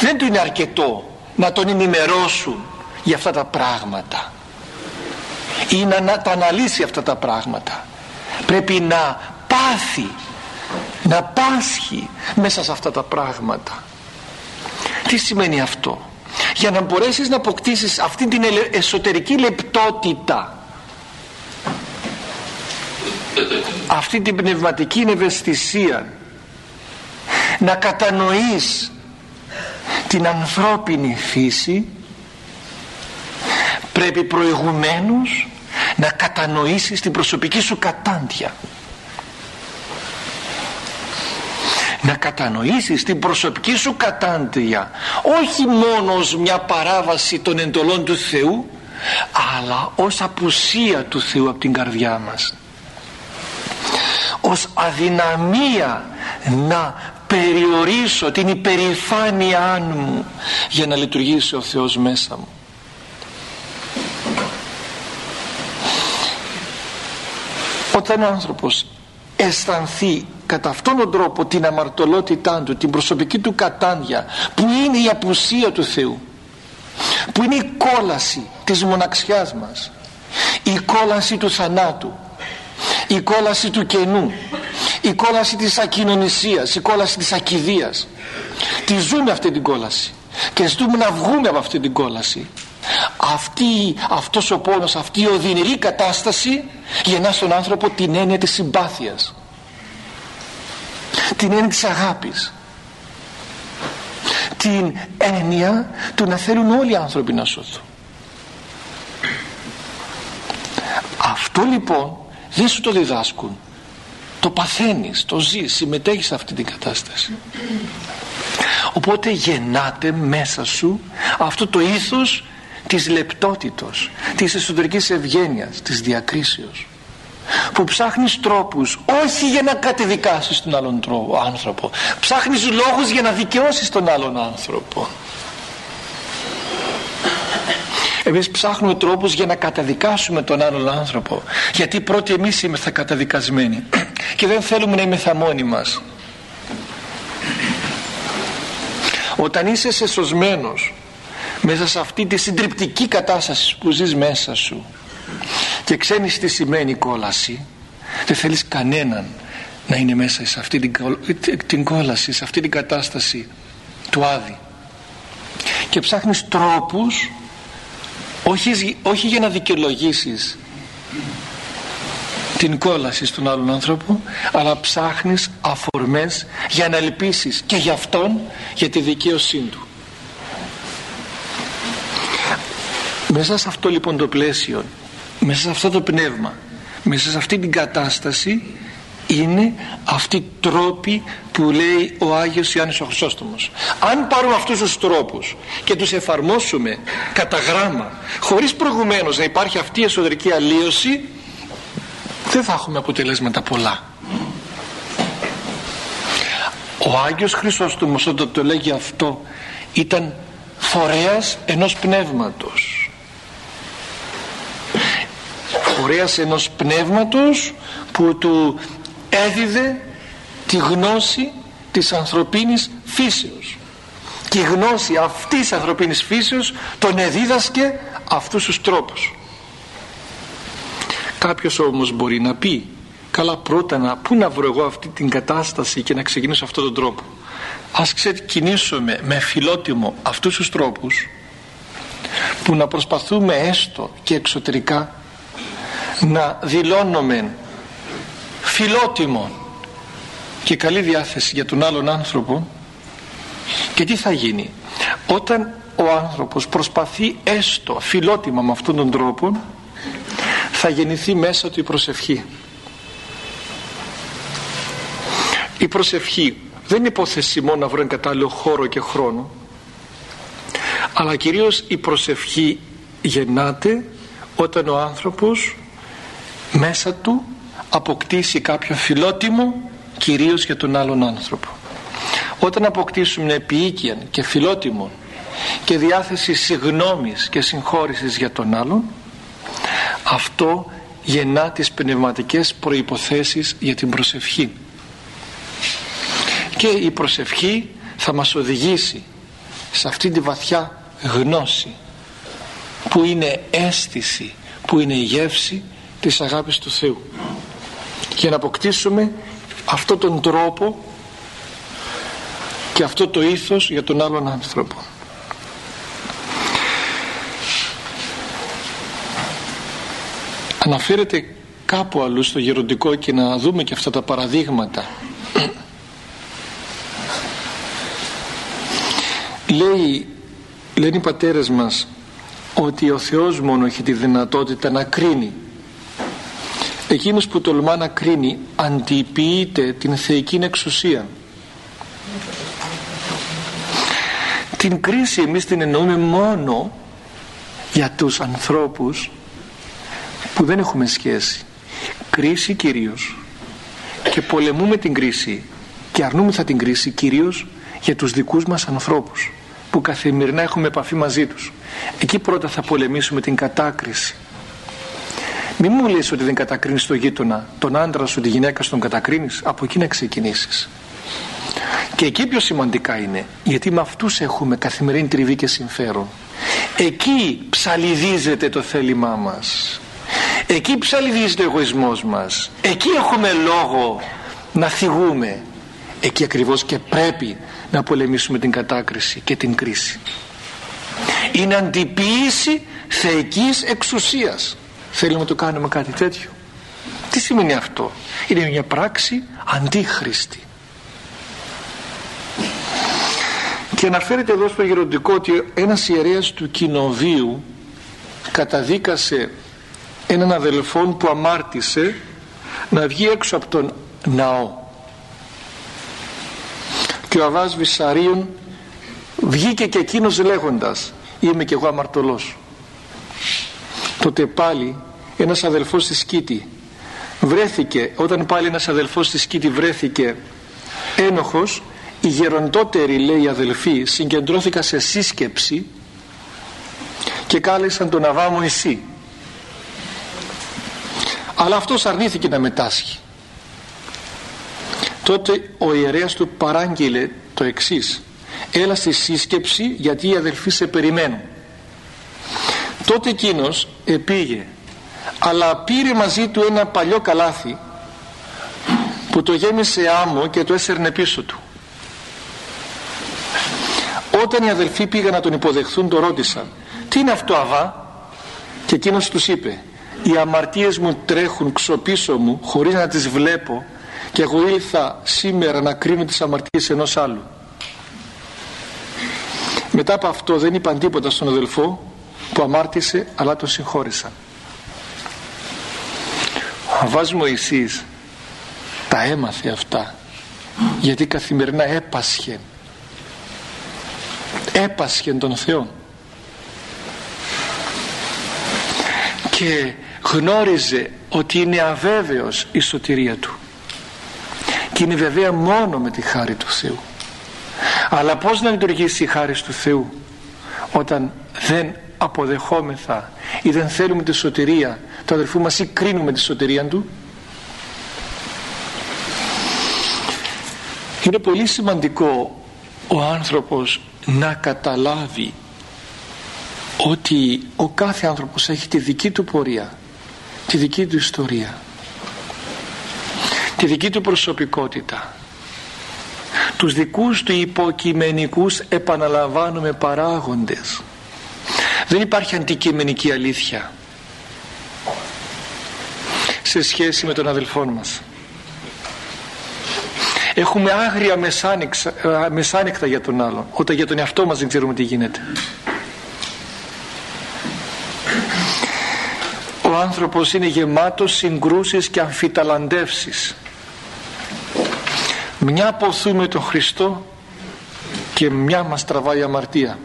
S1: δεν του είναι αρκετό να τον ενημερώσουν για αυτά τα πράγματα ή να τα αναλύσει αυτά τα πράγματα πρέπει να πάθει να πάσχει μέσα σε αυτά τα πράγματα. Τι σημαίνει αυτό; Για να μπορέσεις να αποκτήσεις αυτή την εσωτερική λεπτότητα. Αυτή την πνευματική ευαισθησία. Να κατανοείς την ανθρώπινη φύση. Πρέπει προηγουμένως να κατανοήσεις την προσωπική σου κατάντια. Να κατανοήσεις την προσωπική σου κατάντια. Όχι μόνο ως μια παράβαση των εντολών του Θεού αλλά ως απουσία του Θεού από την καρδιά μας. Ως αδυναμία να περιορίσω την υπερηφάνειά μου για να λειτουργήσει ο Θεός μέσα μου όταν ο άνθρωπος αισθανθεί κατά αυτόν τον τρόπο την αμαρτωλότητά του την προσωπική του κατάντια που είναι η απουσία του Θεού που είναι η κόλαση της μοναξιάς μας η κόλαση του θανάτου η κόλαση του κενού η κόλαση της ακοινωνισίας η κόλαση της ακιδείας τη ζούμε αυτή την κόλαση και ζητούμε να βγούμε από αυτή την κόλαση αυτή, αυτός ο πόνος αυτή η οδυνηρή κατάσταση γεννάς στον άνθρωπο την έννοια της συμπάθειας. Την έννοια της αγάπης. Την έννοια του να θέλουν όλοι οι άνθρωποι να σωθούν. Αυτό λοιπόν δεν σου το διδάσκουν. Το παθαίνεις, το ζεις, συμμετέχεις σε αυτή την κατάσταση. Οπότε γεννάται μέσα σου αυτό το ήθος της λεπτότητος της εσωτερικής ευγένειας της διακρίσεως που ψάχνεις τρόπους όχι για να κατεδικάσεις τον άλλον άνθρωπο ψάχνεις λόγους για να δικαιώσεις τον άλλον άνθρωπο. Εμείς ψάχνουμε τρόπους για να καταδικάσουμε τον άλλον άνθρωπο γιατί πρώτοι εμείς είμαστε καταδικασμένοι και δεν θέλουμε να είμαστε μόνοι μας. Όταν είσαι σεσωσμένος μέσα σε αυτή τη συντριπτική κατάσταση που ζεις μέσα σου. Και ξέρεις τι σημαίνει κόλαση. Δεν θέλεις κανέναν να είναι μέσα σε αυτή την, την κόλαση σε αυτή την κατάσταση του άδη. Και ψάχνεις τρόπους όχι, όχι για να δικαιολογήσεις την κόλαση στον άλλον άνθρωπο αλλά ψάχνεις αφορμές για να ελπίσεις και για αυτόν για τη δικαίωσή του μέσα σε αυτό λοιπόν το πλαίσιο μέσα σε αυτό το πνεύμα μέσα σε αυτή την κατάσταση είναι αυτοί οι τρόποι που λέει ο Άγιος Ιωάννης ο Χρυσόστομος. Αν πάρουμε αυτούς τους τρόπους και τους εφαρμόσουμε κατά γράμμα χωρίς προηγουμένως να υπάρχει αυτή η εσωτερική αλλίωση δεν θα έχουμε αποτελέσματα πολλά. Ο Άγιος Χρυσόστομος όταν το λέγει αυτό ήταν φορέας ενός πνεύματος φορέας ενός πνεύματος που του έδιδε τη γνώση της ανθρωπίνης φύσεως. Και η γνώση αυτής της ανθρωπίνης φύσεως τον εδίδασκε αυτούς τους τρόπους. Κάποιος όμως μπορεί να πει καλά πρώτα να πού να βρω εγώ αυτή την κατάσταση και να ξεκινήσω αυτόν τον τρόπο ας ξεκινήσουμε με φιλότιμο αυτούς τους τρόπους που να προσπαθούμε έστω και εξωτερικά να δηλώνουμε φιλότιμο και καλή διάθεση για τον άλλον άνθρωπο. Και τι θα γίνει; Όταν ο άνθρωπος προσπαθεί έστω φιλότιμα με αυτόν τον τρόπο θα γεννηθεί μέσα του η προσευχή. Η προσευχή δεν είναι υπόθεση μόνο να βρω κατάλληλο χώρο και χρόνο αλλά κυρίως η προσευχή γεννάται όταν ο άνθρωπος μέσα του αποκτήσει κάποιο φιλότιμο κυρίως για τον άλλον άνθρωπο. Όταν αποκτήσουμε επίοικια και φιλότιμο και διάθεση συγνώμης και συγχώρησης για τον άλλον αυτό γεννά τις πνευματικές προϋποθέσεις για την προσευχή. Και η προσευχή θα μας οδηγήσει σε αυτή τη βαθιά γνώση που είναι αίσθηση που είναι η γεύση της αγάπης του Θεού. Και να αποκτήσουμε αυτό τον τρόπο και αυτό το ήθος για τον άλλον άνθρωπο. Αναφέρεται κάπου αλλού στο γεροντικό και να δούμε και αυτά τα παραδείγματα. Λέει λένε οι πατέρες μας ότι ο Θεός μόνο έχει τη δυνατότητα να κρίνει εκείνος που τολμά να κρίνει αντιποιείται την θεϊκή εξουσία. Την κρίση εμείς την εννοούμε μόνο για τους ανθρώπους που δεν έχουμε σχέση. Κρίση κυρίως. Και πολεμούμε την κρίση και αρνούμεθα την κρίση κυρίως για τους δικούς μας ανθρώπους που καθημερινά έχουμε επαφή μαζί τους. Εκεί πρώτα θα πολεμήσουμε την κατάκριση μην μου λες ότι δεν κατακρίνεις τον γείτονα τον άντρα σου, τη γυναίκα σου τον κατακρίνεις. Από εκεί να ξεκινήσεις. Και εκεί πιο σημαντικά είναι γιατί με αυτούς έχουμε καθημερινή τριβή και συμφέρον. Εκεί ψαλιδίζεται το θέλημά μας. Εκεί ψαλιδίζεται ο εγωισμός μας. Εκεί έχουμε λόγο να θυγούμε. Εκεί ακριβώς και πρέπει να πολεμήσουμε την κατάκριση και την κρίση. Είναι αντιποίηση θεϊκής εξουσίας θέλουμε να το κάνουμε κάτι τέτοιο. Τι σημαίνει αυτό; Είναι μια πράξη αντίχρηστη. Και αναφέρεται εδώ στο γεροντικό ότι ένας ιερέας του κοινοβίου καταδίκασε έναν αδελφόν που αμάρτησε να βγει έξω από τον ναό. Και ο Αβάς Βυσαρίων βγήκε και εκείνος λέγοντας είμαι και εγώ αμαρτωλός τότε πάλι ένας αδελφός στη Σκήτη βρέθηκε όταν πάλι ένας αδελφός στη Σκήτη βρέθηκε ένοχος οι γεροντότεροι λέει αδελφοί συγκεντρώθηκαν σε σύσκεψη και κάλεσαν τον Αβά Μωυσή αλλά αυτός αρνήθηκε να μετάσχει. Τότε ο ιερέας του παράγγειλε το εξής. Έλα στη σύσκεψη γιατί οι αδελφοί σε περιμένουν τότε εκείνος επήγε αλλά πήρε μαζί του ένα παλιό καλάθι που το γέμισε άμμο και το έσερνε πίσω του. Όταν οι αδελφοί πήγαν να τον υποδεχθούν το ρώτησαν τι είναι αυτό αβά; Και εκείνος τους είπε οι αμαρτίες μου τρέχουν ξοπίσω μου χωρίς να τις βλέπω και εγώ ήλθα σήμερα να κρίνω τις αμαρτίες ενός άλλου μετά από αυτό δεν είπαν τίποτα στον αδελφό που αμάρτησε αλλά τον συγχώρησαν. Ο Αβάς Μωυσής τα έμαθε αυτά γιατί καθημερινά έπασχε. Έπασχε τον Θεό και γνώριζε ότι είναι αβέβαιος η σωτηρία του. Και είναι βεβαία μόνο με τη χάρη του Θεού. Αλλά πως να λειτουργήσει η χάρη του Θεού όταν δεν αποδεχόμεθα ή δεν θέλουμε τη σωτηρία του αδελφού μας ή κρίνουμε τη σωτηρία του. Είναι πολύ σημαντικό ο άνθρωπος να καταλάβει ότι ο κάθε άνθρωπος έχει τη δική του πορεία τη δική του ιστορία τη δική του προσωπικότητα. Τους δικούς του υποκειμενικούς επαναλαμβάνουμε παράγοντες δεν υπάρχει αντικειμενική αλήθεια σε σχέση με τον αδελφό μας. Έχουμε άγρια μεσάνεκτα για τον άλλον. Όταν για τον εαυτό μας δεν ξέρουμε τι γίνεται. Ο άνθρωπος είναι γεμάτος συγκρούσεις και αμφιταλαντεύσεις. Μια ποθούμε τον Χριστό και μια μας τραβάει αμαρτία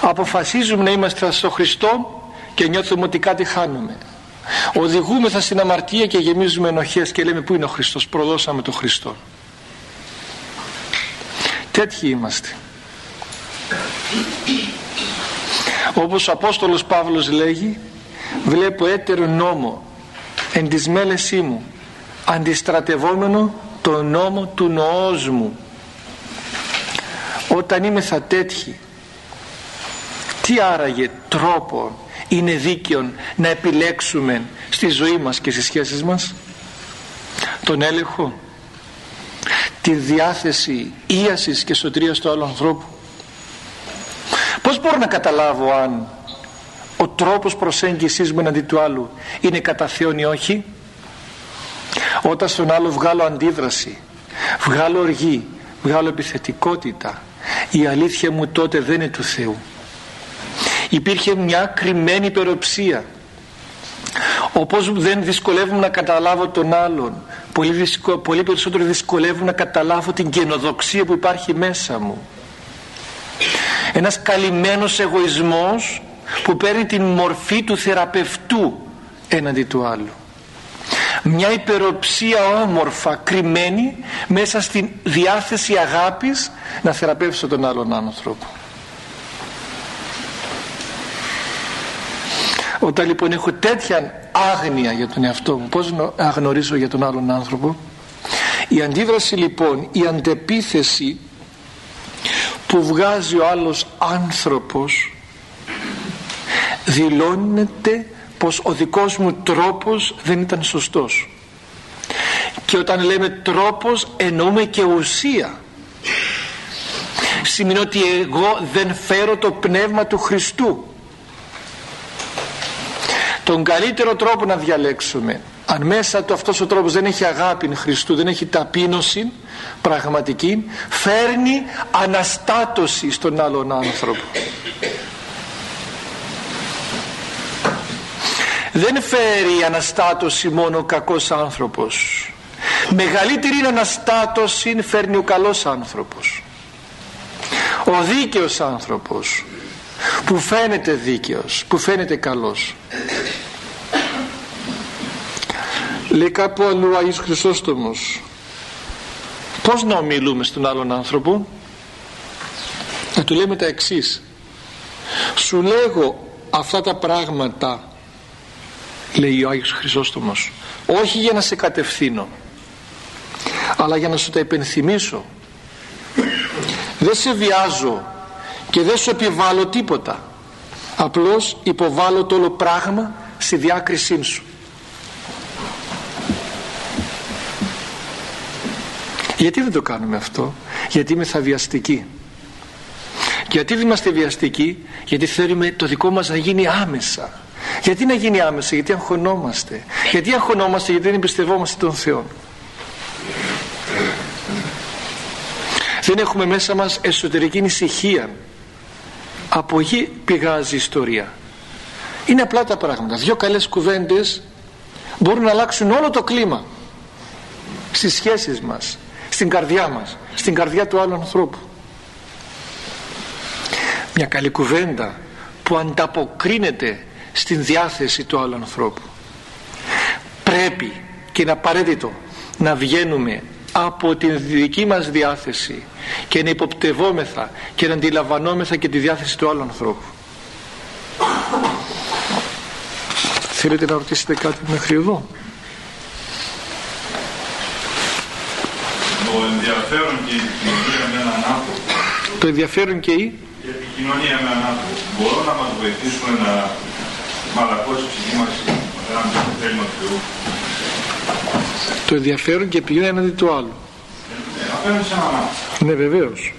S1: αποφασίζουμε να είμαστε στο Χριστό και νιώθουμε ότι κάτι χάνουμε. Οδηγούμεθα στην αμαρτία και γεμίζουμε ενοχές και λέμε πού είναι ο Χριστός; Προδώσαμε τον Χριστό τέτοιοι είμαστε. Όπως ο Απόστολος Παύλος λέγει βλέπω έτερο νόμο εν της μέλεσή μου αντιστρατευόμενο το νόμο του νοός μου. Όταν είμαι θα τέτοιοι τι άραγε τρόπο είναι δίκαιο να επιλέξουμε στη ζωή μας και στις σχέσεις μας; Τον έλεγχο τη διάθεση ίασης και σωτηρίας του άλλου ανθρώπου; Πως μπορώ να καταλάβω αν ο τρόπος προσέγγισης μου εναντί του άλλου είναι κατά Θεόν ή όχι; Όταν στον άλλο βγάλω αντίδραση βγάλω οργή βγάλω επιθετικότητα η αλήθεια μου τότε δεν είναι του Θεού υπήρχε μια κρυμμένη υπεροψία. Όπως δεν δυσκολεύομαι να καταλάβω τον άλλον πολύ, δυσκο, πολύ περισσότερο δυσκολεύομαι να καταλάβω την καινοδοξία που υπάρχει μέσα μου. Ένας καλυμμένος εγωισμός που παίρνει την μορφή του θεραπευτού έναντι του άλλου. Μια υπεροψία όμορφα κρυμμένη μέσα στην διάθεση αγάπης να θεραπεύσω τον άλλον άνθρωπο όταν λοιπόν έχω τέτοια άγνοια για τον εαυτό μου πως να γνωρίζω για τον άλλον άνθρωπο; Η αντίδραση λοιπόν η αντεπίθεση που βγάζει ο άλλος άνθρωπος δηλώνεται πως ο δικός μου τρόπος δεν ήταν σωστός. Και όταν λέμε τρόπος εννοούμε και ουσία. Σημαίνει ότι εγώ δεν φέρω το πνεύμα του Χριστού τον καλύτερο τρόπο να διαλέξουμε. Αν μέσα του αυτός ο τρόπος δεν έχει αγάπη Χριστού δεν έχει ταπείνωση πραγματική φέρνει αναστάτωση στον άλλον άνθρωπο. Δεν φέρει αναστάτωση μόνο ο κακός άνθρωπος. Μεγαλύτερη είναι αναστάτωση φέρνει ο καλός άνθρωπος. Ο δίκαιος άνθρωπος που φαίνεται δίκαιος που φαίνεται καλός λέει κάπου αλλού Άγιος Χρυσόστομος. Πως να ομιλούμε στον άλλον άνθρωπο; Να του λέμε τα εξής. Σου λέγω αυτά τα πράγματα λέει ο Άγιος Χρυσόστομος όχι για να σε κατευθύνω αλλά για να σου τα υπενθυμίσω. Δεν σε βιάζω και δεν σου επιβάλλω τίποτα. Απλώς υποβάλλω το όλο πράγμα στη διάκρισή σου γιατί δεν το κάνουμε αυτό; Γιατί είμαι θα βιαστικοί γιατί δεν είμαστε βιαστικοί γιατί θέλουμε το δικό μας να γίνει άμεσα. Γιατί να γίνει άμεσα; Γιατί αγχωνόμαστε. Γιατί αγχωνόμαστε; Γιατί δεν εμπιστευόμαστε τον Θεό. Δεν έχουμε μέσα μας εσωτερική ησυχία από εκεί πηγάζει η ιστορία. Είναι απλά τα πράγματα. Δύο καλές κουβέντες μπορούν να αλλάξουν όλο το κλίμα στις σχέσεις μας στην καρδιά μας στην καρδιά του άλλου ανθρώπου. Μια καλή κουβέντα που ανταποκρίνεται στην διάθεση του άλλου ανθρώπου. Πρέπει και είναι απαραίτητο να βγαίνουμε από την δική μας διάθεση και να υποπτευόμεθα και να αντιλαμβανόμεθα και τη διάθεση του άλλου ανθρώπου. Θέλετε να ρωτήσετε κάτι μέχρι εδώ;
S8: Ενδιαφέρον και η επικοινωνία με έναν άνθρωπο
S1: το ενδιαφέρον και η
S8: η επικοινωνία με έναν άνθρωπο μπορώ να μας βοηθήσουμε να μαλακώσει η ψυχή μας με το θέλημα του Θεού
S1: το ενδιαφέρον και πηγαίνει έναντι του άλλου. Ναι βεβαίως.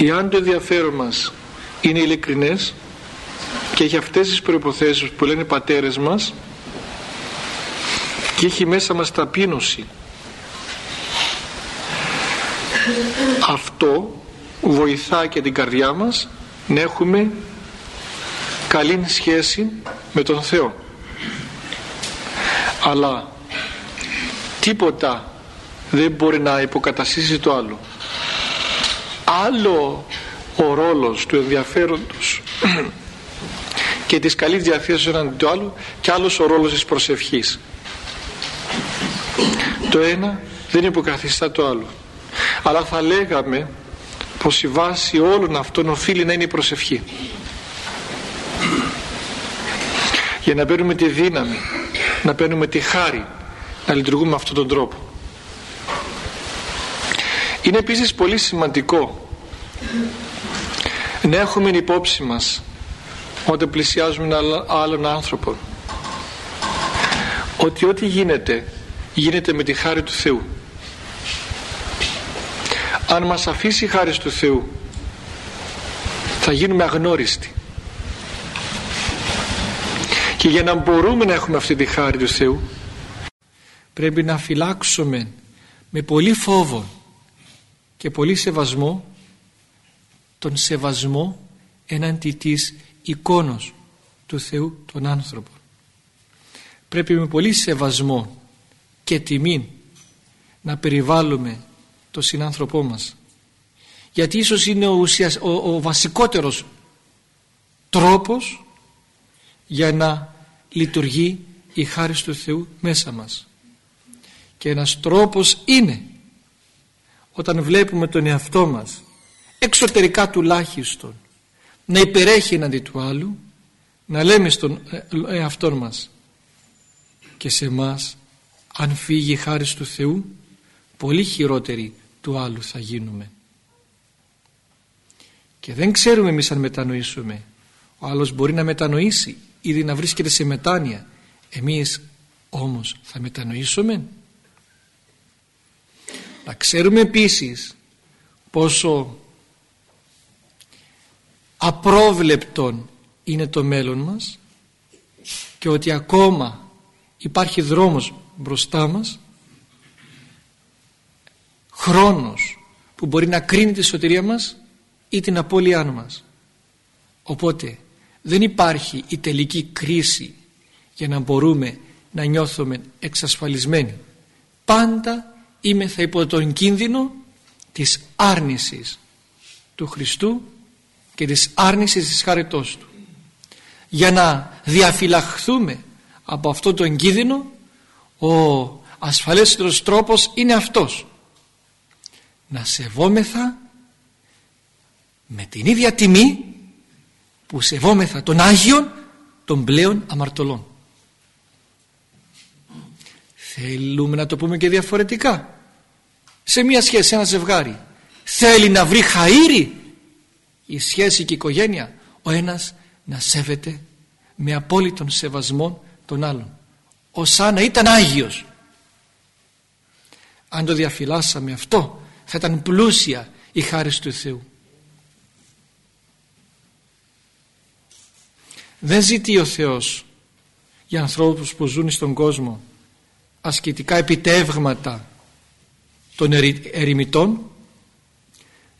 S1: Εάν το ενδιαφέρον μας είναι ειλικρινές και έχει αυτές τις προϋποθέσεις που λένε οι πατέρες μας και έχει μέσα μας ταπείνωση αυτό βοηθά και την καρδιά μας να έχουμε καλή σχέση με τον Θεό. Αλλά τίποτα δεν μπορεί να υποκαταστήσει το άλλο. Άλλο ο ρόλος του ενδιαφέροντος και της καλής διαθέσεως έναντι του άλλου και άλλος ο ρόλος της προσευχής. Το ένα δεν υποκαθιστά το άλλο αλλά θα λέγαμε πως η βάση όλων αυτών οφείλει να είναι η προσευχή. Για να παίρνουμε τη δύναμη να παίρνουμε τη χάρη να λειτουργούμε με αυτόν τον τρόπο. Είναι επίσης πολύ σημαντικό να έχουμε υπόψη μας όταν πλησιάζουμε άλλον άνθρωπο ότι ό,τι γίνεται γίνεται με τη χάρη του Θεού αν μας αφήσει η χάρη του Θεού θα γίνουμε αγνώριστοι και για να μπορούμε να έχουμε αυτή τη χάρη του Θεού πρέπει να φυλάξουμε με πολύ φόβο και πολύ σεβασμό τον σεβασμό έναντι της εικόνος του Θεού των άνθρωπων. Πρέπει με πολύ σεβασμό και τιμή να περιβάλλουμε το συνάνθρωπό μας. Γιατί ίσως είναι ο, ουσιας, ο, ο βασικότερος τρόπος για να λειτουργεί η χάρη του Θεού μέσα μας. Και ένας τρόπος είναι όταν βλέπουμε τον εαυτό μας εξωτερικά τουλάχιστον να υπερέχει εναντί του άλλου να λέμε στον εαυτό μας και σε μας αν φύγει η χάρη του Θεού πολύ χειρότερη του άλλου θα γίνουμε. Και δεν ξέρουμε εμείς αν μετανοήσουμε. Ο άλλος μπορεί να μετανοήσει ήδη να βρίσκεται σε μετάνοια. Εμείς όμως θα μετανοήσουμε. Να ξέρουμε επίσης πόσο απρόβλεπτον είναι το μέλλον μας και ότι ακόμα υπάρχει δρόμος μπροστά μας χρόνος που μπορεί να κρίνει τη σωτηρία μας ή την απώλειά μας οπότε δεν υπάρχει η τελική κρίση για να μπορούμε να νιώθουμε εξασφαλισμένοι πάντα θα υπό τον κίνδυνο της άρνησης του Χριστού και της άρνησης της χαριτός Του. Για να διαφυλαχθούμε από αυτό τον κίνδυνο ο ασφαλέστερος τρόπος είναι αυτός. Να σεβόμεθα με την ίδια τιμή που σεβόμεθα τον Άγιον των πλέον αμαρτωλών. Θέλουμε να το πούμε και διαφορετικά. Σε μια σχέση, ένα ζευγάρι. Θέλει να βρει χαΐρι η σχέση και η οικογένεια. Ο ένας να σέβεται με απόλυτον σεβασμό τον άλλον ως να ήταν Άγιος αν το διαφυλάσσαμε αυτό θα ήταν πλούσια η χάρη του Θεού. Δεν ζητεί ο Θεός για ανθρώπους που ζουν στον κόσμο ασκητικά επιτεύγματα των ερημητών.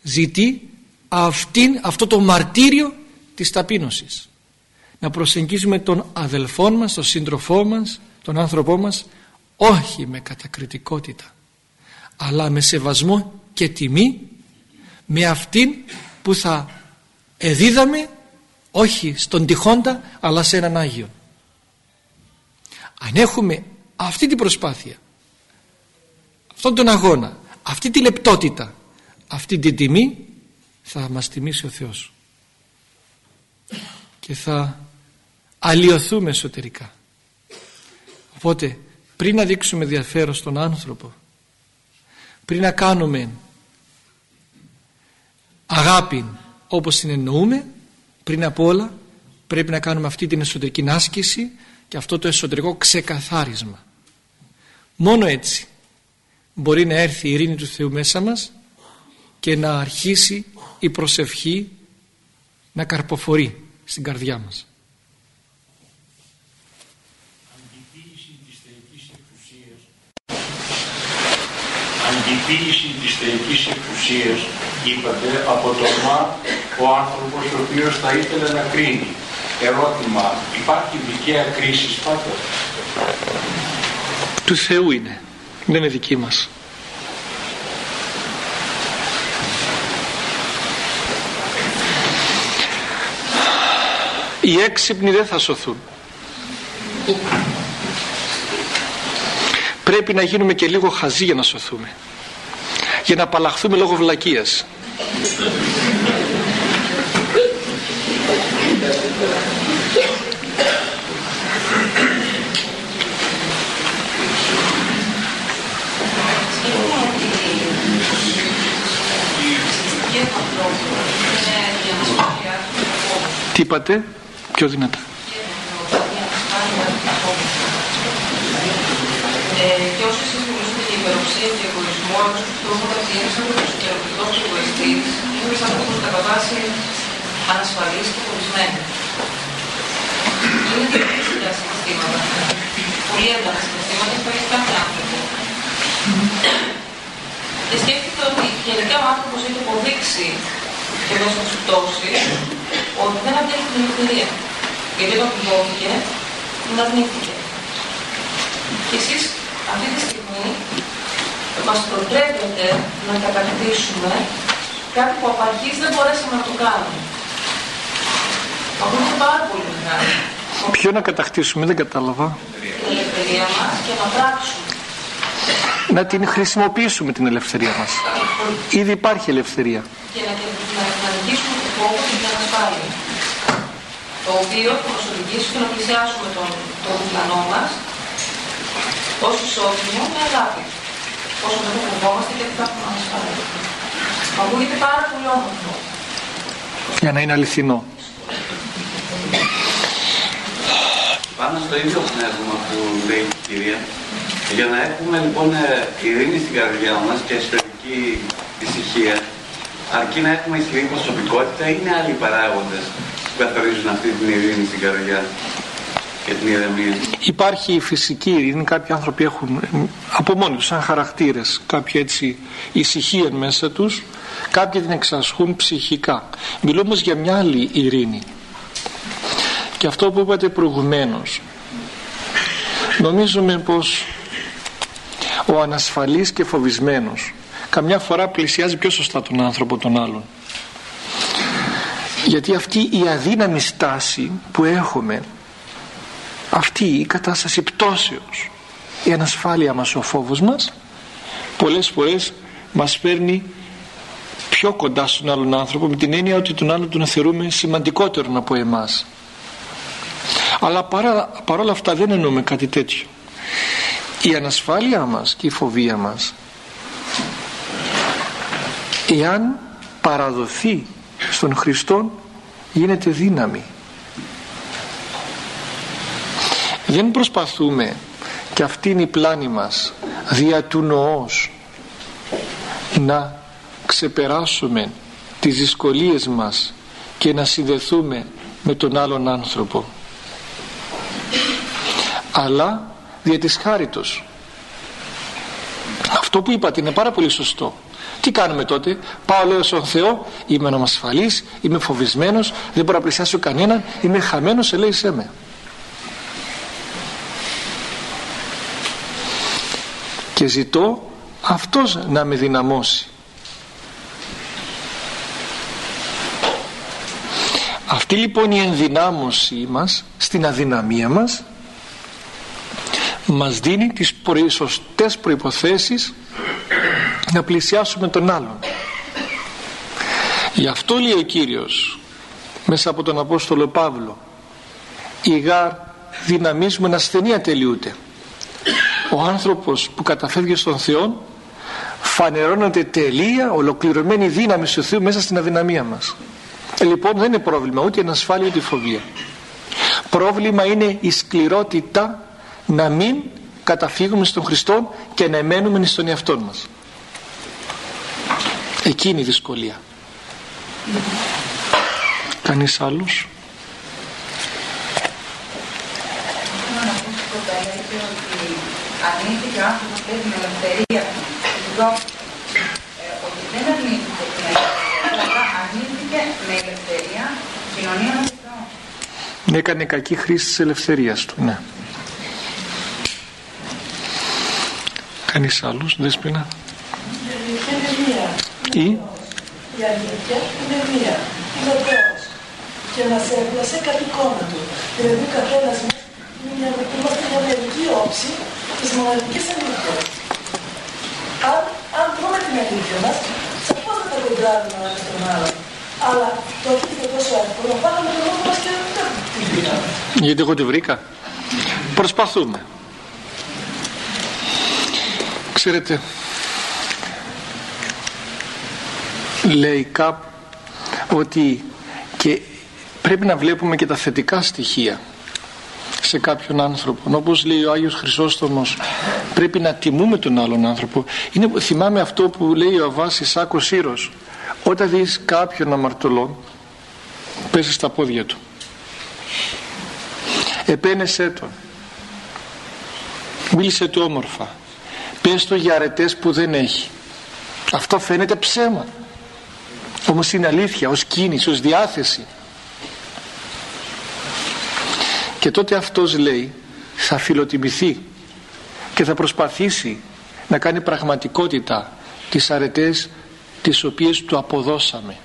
S1: Ζητεί αυτήν, αυτό το μαρτύριο της ταπείνωσης. Να προσεγγίσουμε τον αδελφό μας, τον σύντροφό μας, τον άνθρωπό μας όχι με κατακριτικότητα αλλά με σεβασμό και τιμή με αυτήν που θα εδίδαμε όχι στον τυχόντα αλλά σε έναν Άγιο. Αν έχουμε αυτή την προσπάθεια αυτόν τον αγώνα αυτή τη λεπτότητα αυτή την τιμή θα μας τιμήσει ο Θεός. Και θα αλλοιωθούμε εσωτερικά. Οπότε πριν να δείξουμε ενδιαφέρον στον άνθρωπο πριν να κάνουμε αγάπη όπως την εννοούμε πριν από όλα πρέπει να κάνουμε αυτή την εσωτερική άσκηση και αυτό το εσωτερικό ξεκαθάρισμα μόνο έτσι μπορεί να έρθει η ειρήνη του Θεού μέσα μας και να αρχίσει η προσευχή να καρποφορεί στην καρδιά μας.
S4: Αντιποίηση της θεϊκής εξουσίας είπατε από το μα ο άνθρωπος ο οποίος θα ήθελε να κρίνει. Ερώτημα, υπάρχει δικαία κρίση πάντα;
S1: Του Θεού είναι, δεν είναι δική μας. οι έξυπνοι δεν θα σωθούν πρέπει να γίνουμε και λίγο χαζοί για να σωθούμε για να απαλλαχθούμε λόγω βλακείας Τι είπατε; πιο δυνατά.
S6: Ε, και όσο εσείς μιλούσατε για υπεροψία και εγωισμό, εγώ του τρόπο κατηγορήσαμε ότι ο εσωτερικό και εγωιστή είναι σαν άνθρωπο κατά βάση ανασφαλή και φοβισμένο. Είναι διαφορετικά συναισθήματα. Πολύ έντονα συναισθήματα που έχει κάθε άνθρωπο. Και σκέφτηκα ότι γενικά ο άνθρωπο έχει αποδείξει και μέσα τη πτώση ότι δεν αντέχει την ελευθερία. Γιατί όταν πληγώθηκε, την αρνήθηκε. Και εσείς αυτή τη στιγμή μας προτρέπετε να κατακτήσουμε κάτι που από αρχής δεν μπορέσαμε να το κάνουμε. Αυτό είναι πάρα πολύ μεγάλο.
S1: Ποιο να κατακτήσουμε, δεν κατάλαβα.
S6: Την ελευθερία μας και να πράξουμε.
S1: Να την χρησιμοποιήσουμε την ελευθερία μας. Ήδη υπάρχει ελευθερία.
S6: Και να, να, να νικήσουμε το φόβο και την ανασφάλεια το οποίο θα μας οδηγήσει στο να πλησιάσουμε τον, τον διπλανό μας ως ισότιμο με αγάπη. Όσο δεν το φοβόμαστε και δεν θα έχουμε ανασφάλεια. Μα ακούγεται πάρα πολύ όμορφο.
S1: Για να είναι αληθινό.
S9: Πάνω στο ίδιο πνεύμα που λέει η κυρία, για να έχουμε λοιπόν ειρήνη στην καρδιά μας και εσωτερική ησυχία, αρκεί να έχουμε ισχυρή προσωπικότητα ή είναι άλλοι παράγοντες που καθορίζουν αυτή την ειρήνη στην καρδιά; και την ηρεμία.
S1: Υπάρχει η φυσική ειρήνη, κάποιοι άνθρωποι έχουν από μόνοι τους σαν χαρακτήρες κάποια έτσι ησυχία μέσα τους, κάποιοι την εξασχούν ψυχικά. Μιλούμε όμως για μια άλλη ειρήνη. Και αυτό που είπατε προηγουμένως, νομίζουμε πως ο ανασφαλής και φοβισμένος καμιά φορά πλησιάζει πιο σωστά τον άνθρωπο τον άλλον γιατί αυτή η αδύναμη στάση που έχουμε αυτή η κατάσταση πτώσεως. Η ανασφάλεια μας ο φόβος μας πολλές φορές μας παίρνει πιο κοντά στον άλλον άνθρωπο με την έννοια ότι τον άλλον τον θεωρούμε σημαντικότερο από εμάς. Αλλά παρά, παρόλα αυτά δεν εννοούμε κάτι τέτοιο. Η ανασφάλεια μας και η φοβία μας εάν παραδοθεί στον Χριστό γίνεται δύναμη δεν προσπαθούμε. Και αυτή είναι η πλάνη μας δια του νοός να ξεπεράσουμε τις δυσκολίες μας και να συνδεθούμε με τον άλλον άνθρωπο. Αλλά δια της χάριτος. Αυτό που είπατε είναι πάρα πολύ σωστό. Τι κάνουμε τότε; Πάω λέω στον Θεό είμαι νομασφαλής είμαι φοβισμένος δεν μπορώ να πλησιάσω κανέναν είμαι χαμένος ελέησέ με και ζητώ αυτός να με δυναμώσει. Αυτή λοιπόν η ενδυνάμωση μας στην αδυναμία μας μας δίνει τις σωστές προϋποθέσεις να πλησιάσουμε τον άλλον. Γι' αυτό λέει ο Κύριος μέσα από τον Απόστολο Παύλο η γάρ δυναμίζουμε να ασθενεία τελειούται ο άνθρωπος που καταφεύγει στον Θεό φανερώνεται τελεία ολοκληρωμένη δύναμη του Θεού μέσα στην αδυναμία μας. Ε, λοιπόν δεν είναι πρόβλημα ούτε η ανασφάλεια ούτε η φοβία. Πρόβλημα είναι η σκληρότητα να μην καταφύγουμε στον Χριστό και να εμένουμε στον εαυτό μας. Εκείνη η δυσκολία. Κανείς άλλος;
S6: αρνήθηκε ο άνθρωπος και την ελευθερία του. Εδώ, ε, ότι δεν αρνήθηκε την ελευθερία, αλλά αρνήθηκε με ελευθερία κοινωνία με τον Θεό.
S1: Έκανε κακή χρήση της ελευθερίας του, ναι. Κανείς άλλος, δέσποινα;
S5: Ή; Η; Αλήθεια είναι μία. Είναι ο Θεός. Και μας έπλασε κατ' εικόνα του. Δηλαδή ο καθένας μας είμαστε μια μερική όψη της μοναδικής αλήθειας. Αν, αν βρούμε την αλήθεια μας, σαφώς δεν θα κοντράρουμε ένα στον άλλον. Αλλά το όχι είναι τόσο εύκολο, πάμε τον νόμο μας και δεν την πήραμε.
S1: Γιατί εγώ τη βρήκα. Προσπαθούμε. Ξέρετε, λέει κάπου ότι και πρέπει να βλέπουμε και τα θετικά στοιχεία σε κάποιον άνθρωπο. Όπως λέει ο Άγιος Χρυσόστομος πρέπει να τιμούμε τον άλλον άνθρωπο. Είναι, θυμάμαι αυτό που λέει ο Αβάς Ισάκος Σύρος. Όταν δεις κάποιον αμαρτωλό πέσει στα πόδια του. Επένεσέ τον. Μίλησε του όμορφα. Πες του για αρετές που δεν έχει. Αυτό φαίνεται ψέμα. Όμως είναι αλήθεια ως κίνηση, ως διάθεση και τότε αυτός λέει θα φιλοτιμηθεί και θα προσπαθήσει να κάνει πραγματικότητα τις αρετές τις οποίες του αποδώσαμε.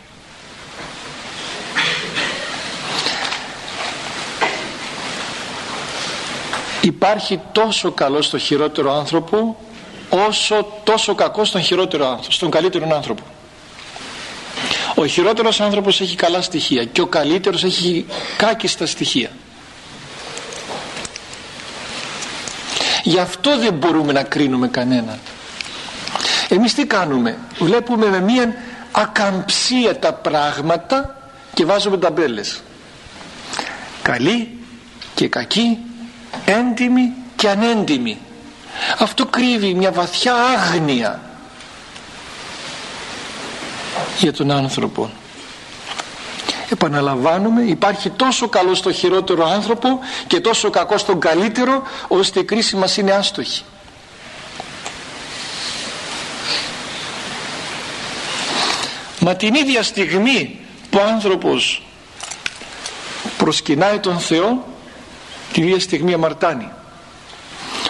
S1: Υπάρχει τόσο καλό στο χειρότερο άνθρωπο όσο τόσο κακό στον χειρότερο άνθρωπο, στον καλύτερο άνθρωπο. Ο χειρότερος άνθρωπος έχει καλά στοιχεία και ο καλύτερος έχει κάκιστα στοιχεία γι' αυτό δεν μπορούμε να κρίνουμε κανέναν. Εμείς τι κάνουμε; Βλέπουμε με μία ακαμψία τα πράγματα και βάζουμε ταμπέλες. Καλή και κακή έντιμη και ανέντιμη. Αυτό κρύβει μια βαθιά άγνοια για τον άνθρωπο επαναλαμβάνουμε υπάρχει τόσο καλό στο χειρότερο άνθρωπο και τόσο κακό στον καλύτερο ώστε η κρίση μας είναι άστοχη. Μα την ίδια στιγμή που ο άνθρωπος προσκυνάει τον Θεό την ίδια στιγμή αμαρτάνει.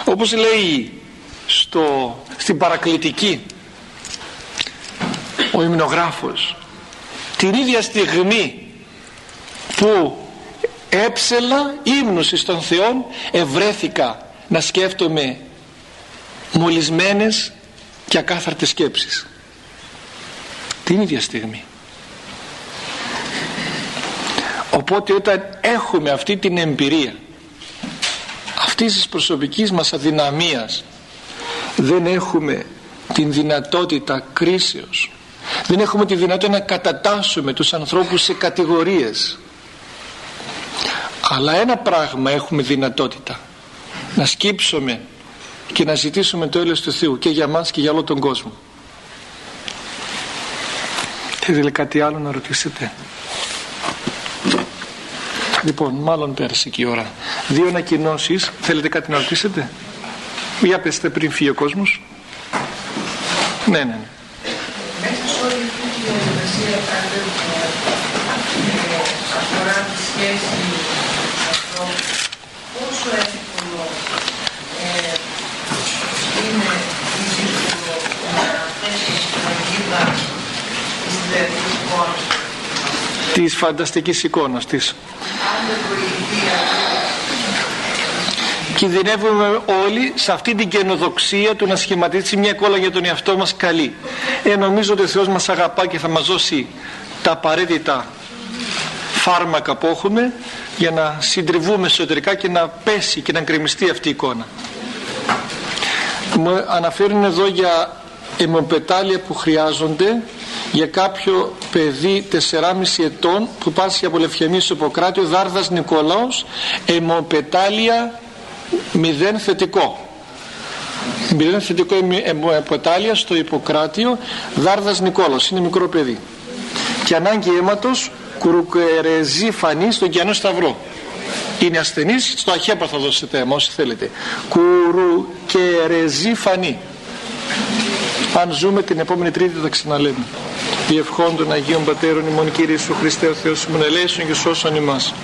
S1: Όπως λέει στο, στην παρακλητική ο υμνογράφος την ίδια στιγμή που έψελα ύμνους στον Θεό ευρέθηκα να σκέφτομαι μολυσμένες και ακάθαρτες σκέψεις. Την ίδια στιγμή; Οπότε όταν έχουμε αυτή την εμπειρία αυτής της προσωπικής μας αδυναμίας δεν έχουμε την δυνατότητα κρίσεως δεν έχουμε τη δυνατότητα να κατατάσσουμε τους ανθρώπους σε κατηγορίες αλλά ένα πράγμα έχουμε δυνατότητα να σκύψουμε και να ζητήσουμε το έλεος του Θεού και για μας και για όλο τον κόσμο θέλετε κάτι άλλο να ρωτήσετε; Λοιπόν μάλλον πέρασε και η ώρα δύο ανακοινώσεις. θέλετε κάτι να ρωτήσετε; Για πέστε πριν φύγει ο κόσμος ναι ναι, ναι.
S10: Μέσα σε όλη αυτή τη διαδικασία που αφορά τη σχέση πόσο εύκολο ε, είναι δύσκολο να θέσει στην αγίδα της ιδεατικής εικόνας.
S1: Της φανταστικής εικόνας της.
S10: Αν δεν προηγηθεί
S1: κινδυνεύουμε όλοι σε αυτή την καινοδοξία του να σχηματίσει μια εικόνα για τον εαυτό μας καλή. Ε, νομίζω ότι ο Θεός μας αγαπά και θα μας δώσει τα απαραίτητα φάρμακα που έχουμε για να συντριβούμε εσωτερικά και να πέσει και να γκρεμιστεί αυτή η εικόνα. Μου αναφέρουν εδώ για αιμοπετάλια που χρειάζονται για κάποιο παιδί 4,5 ετών που πάσχει από λευκαιμία στο Ιπποκράτιο Δάρδας Νικολάος αιμοπετάλια μηδέν θετικό. Μηδέν θετικό αιμοπετάλια στο Ιπποκράτιο Δάρδας Νικόλαος είναι μικρό παιδί. Και ανάγκη αίματος κουρουκερεζή φανή στον Κιανό Σταυρό. Είναι ασθενής στο αχέπα θα δώσετε αίμα όσοι θέλετε. Κουρουκερεζή φανή αν ζούμε την επόμενη τρίτη θα ξαναλέμε. Ευχών των Αγίων Πατέρων ημών Κύριε Ιησού Χριστέ ο Θεός ημών ελέησον και σώσον ημάς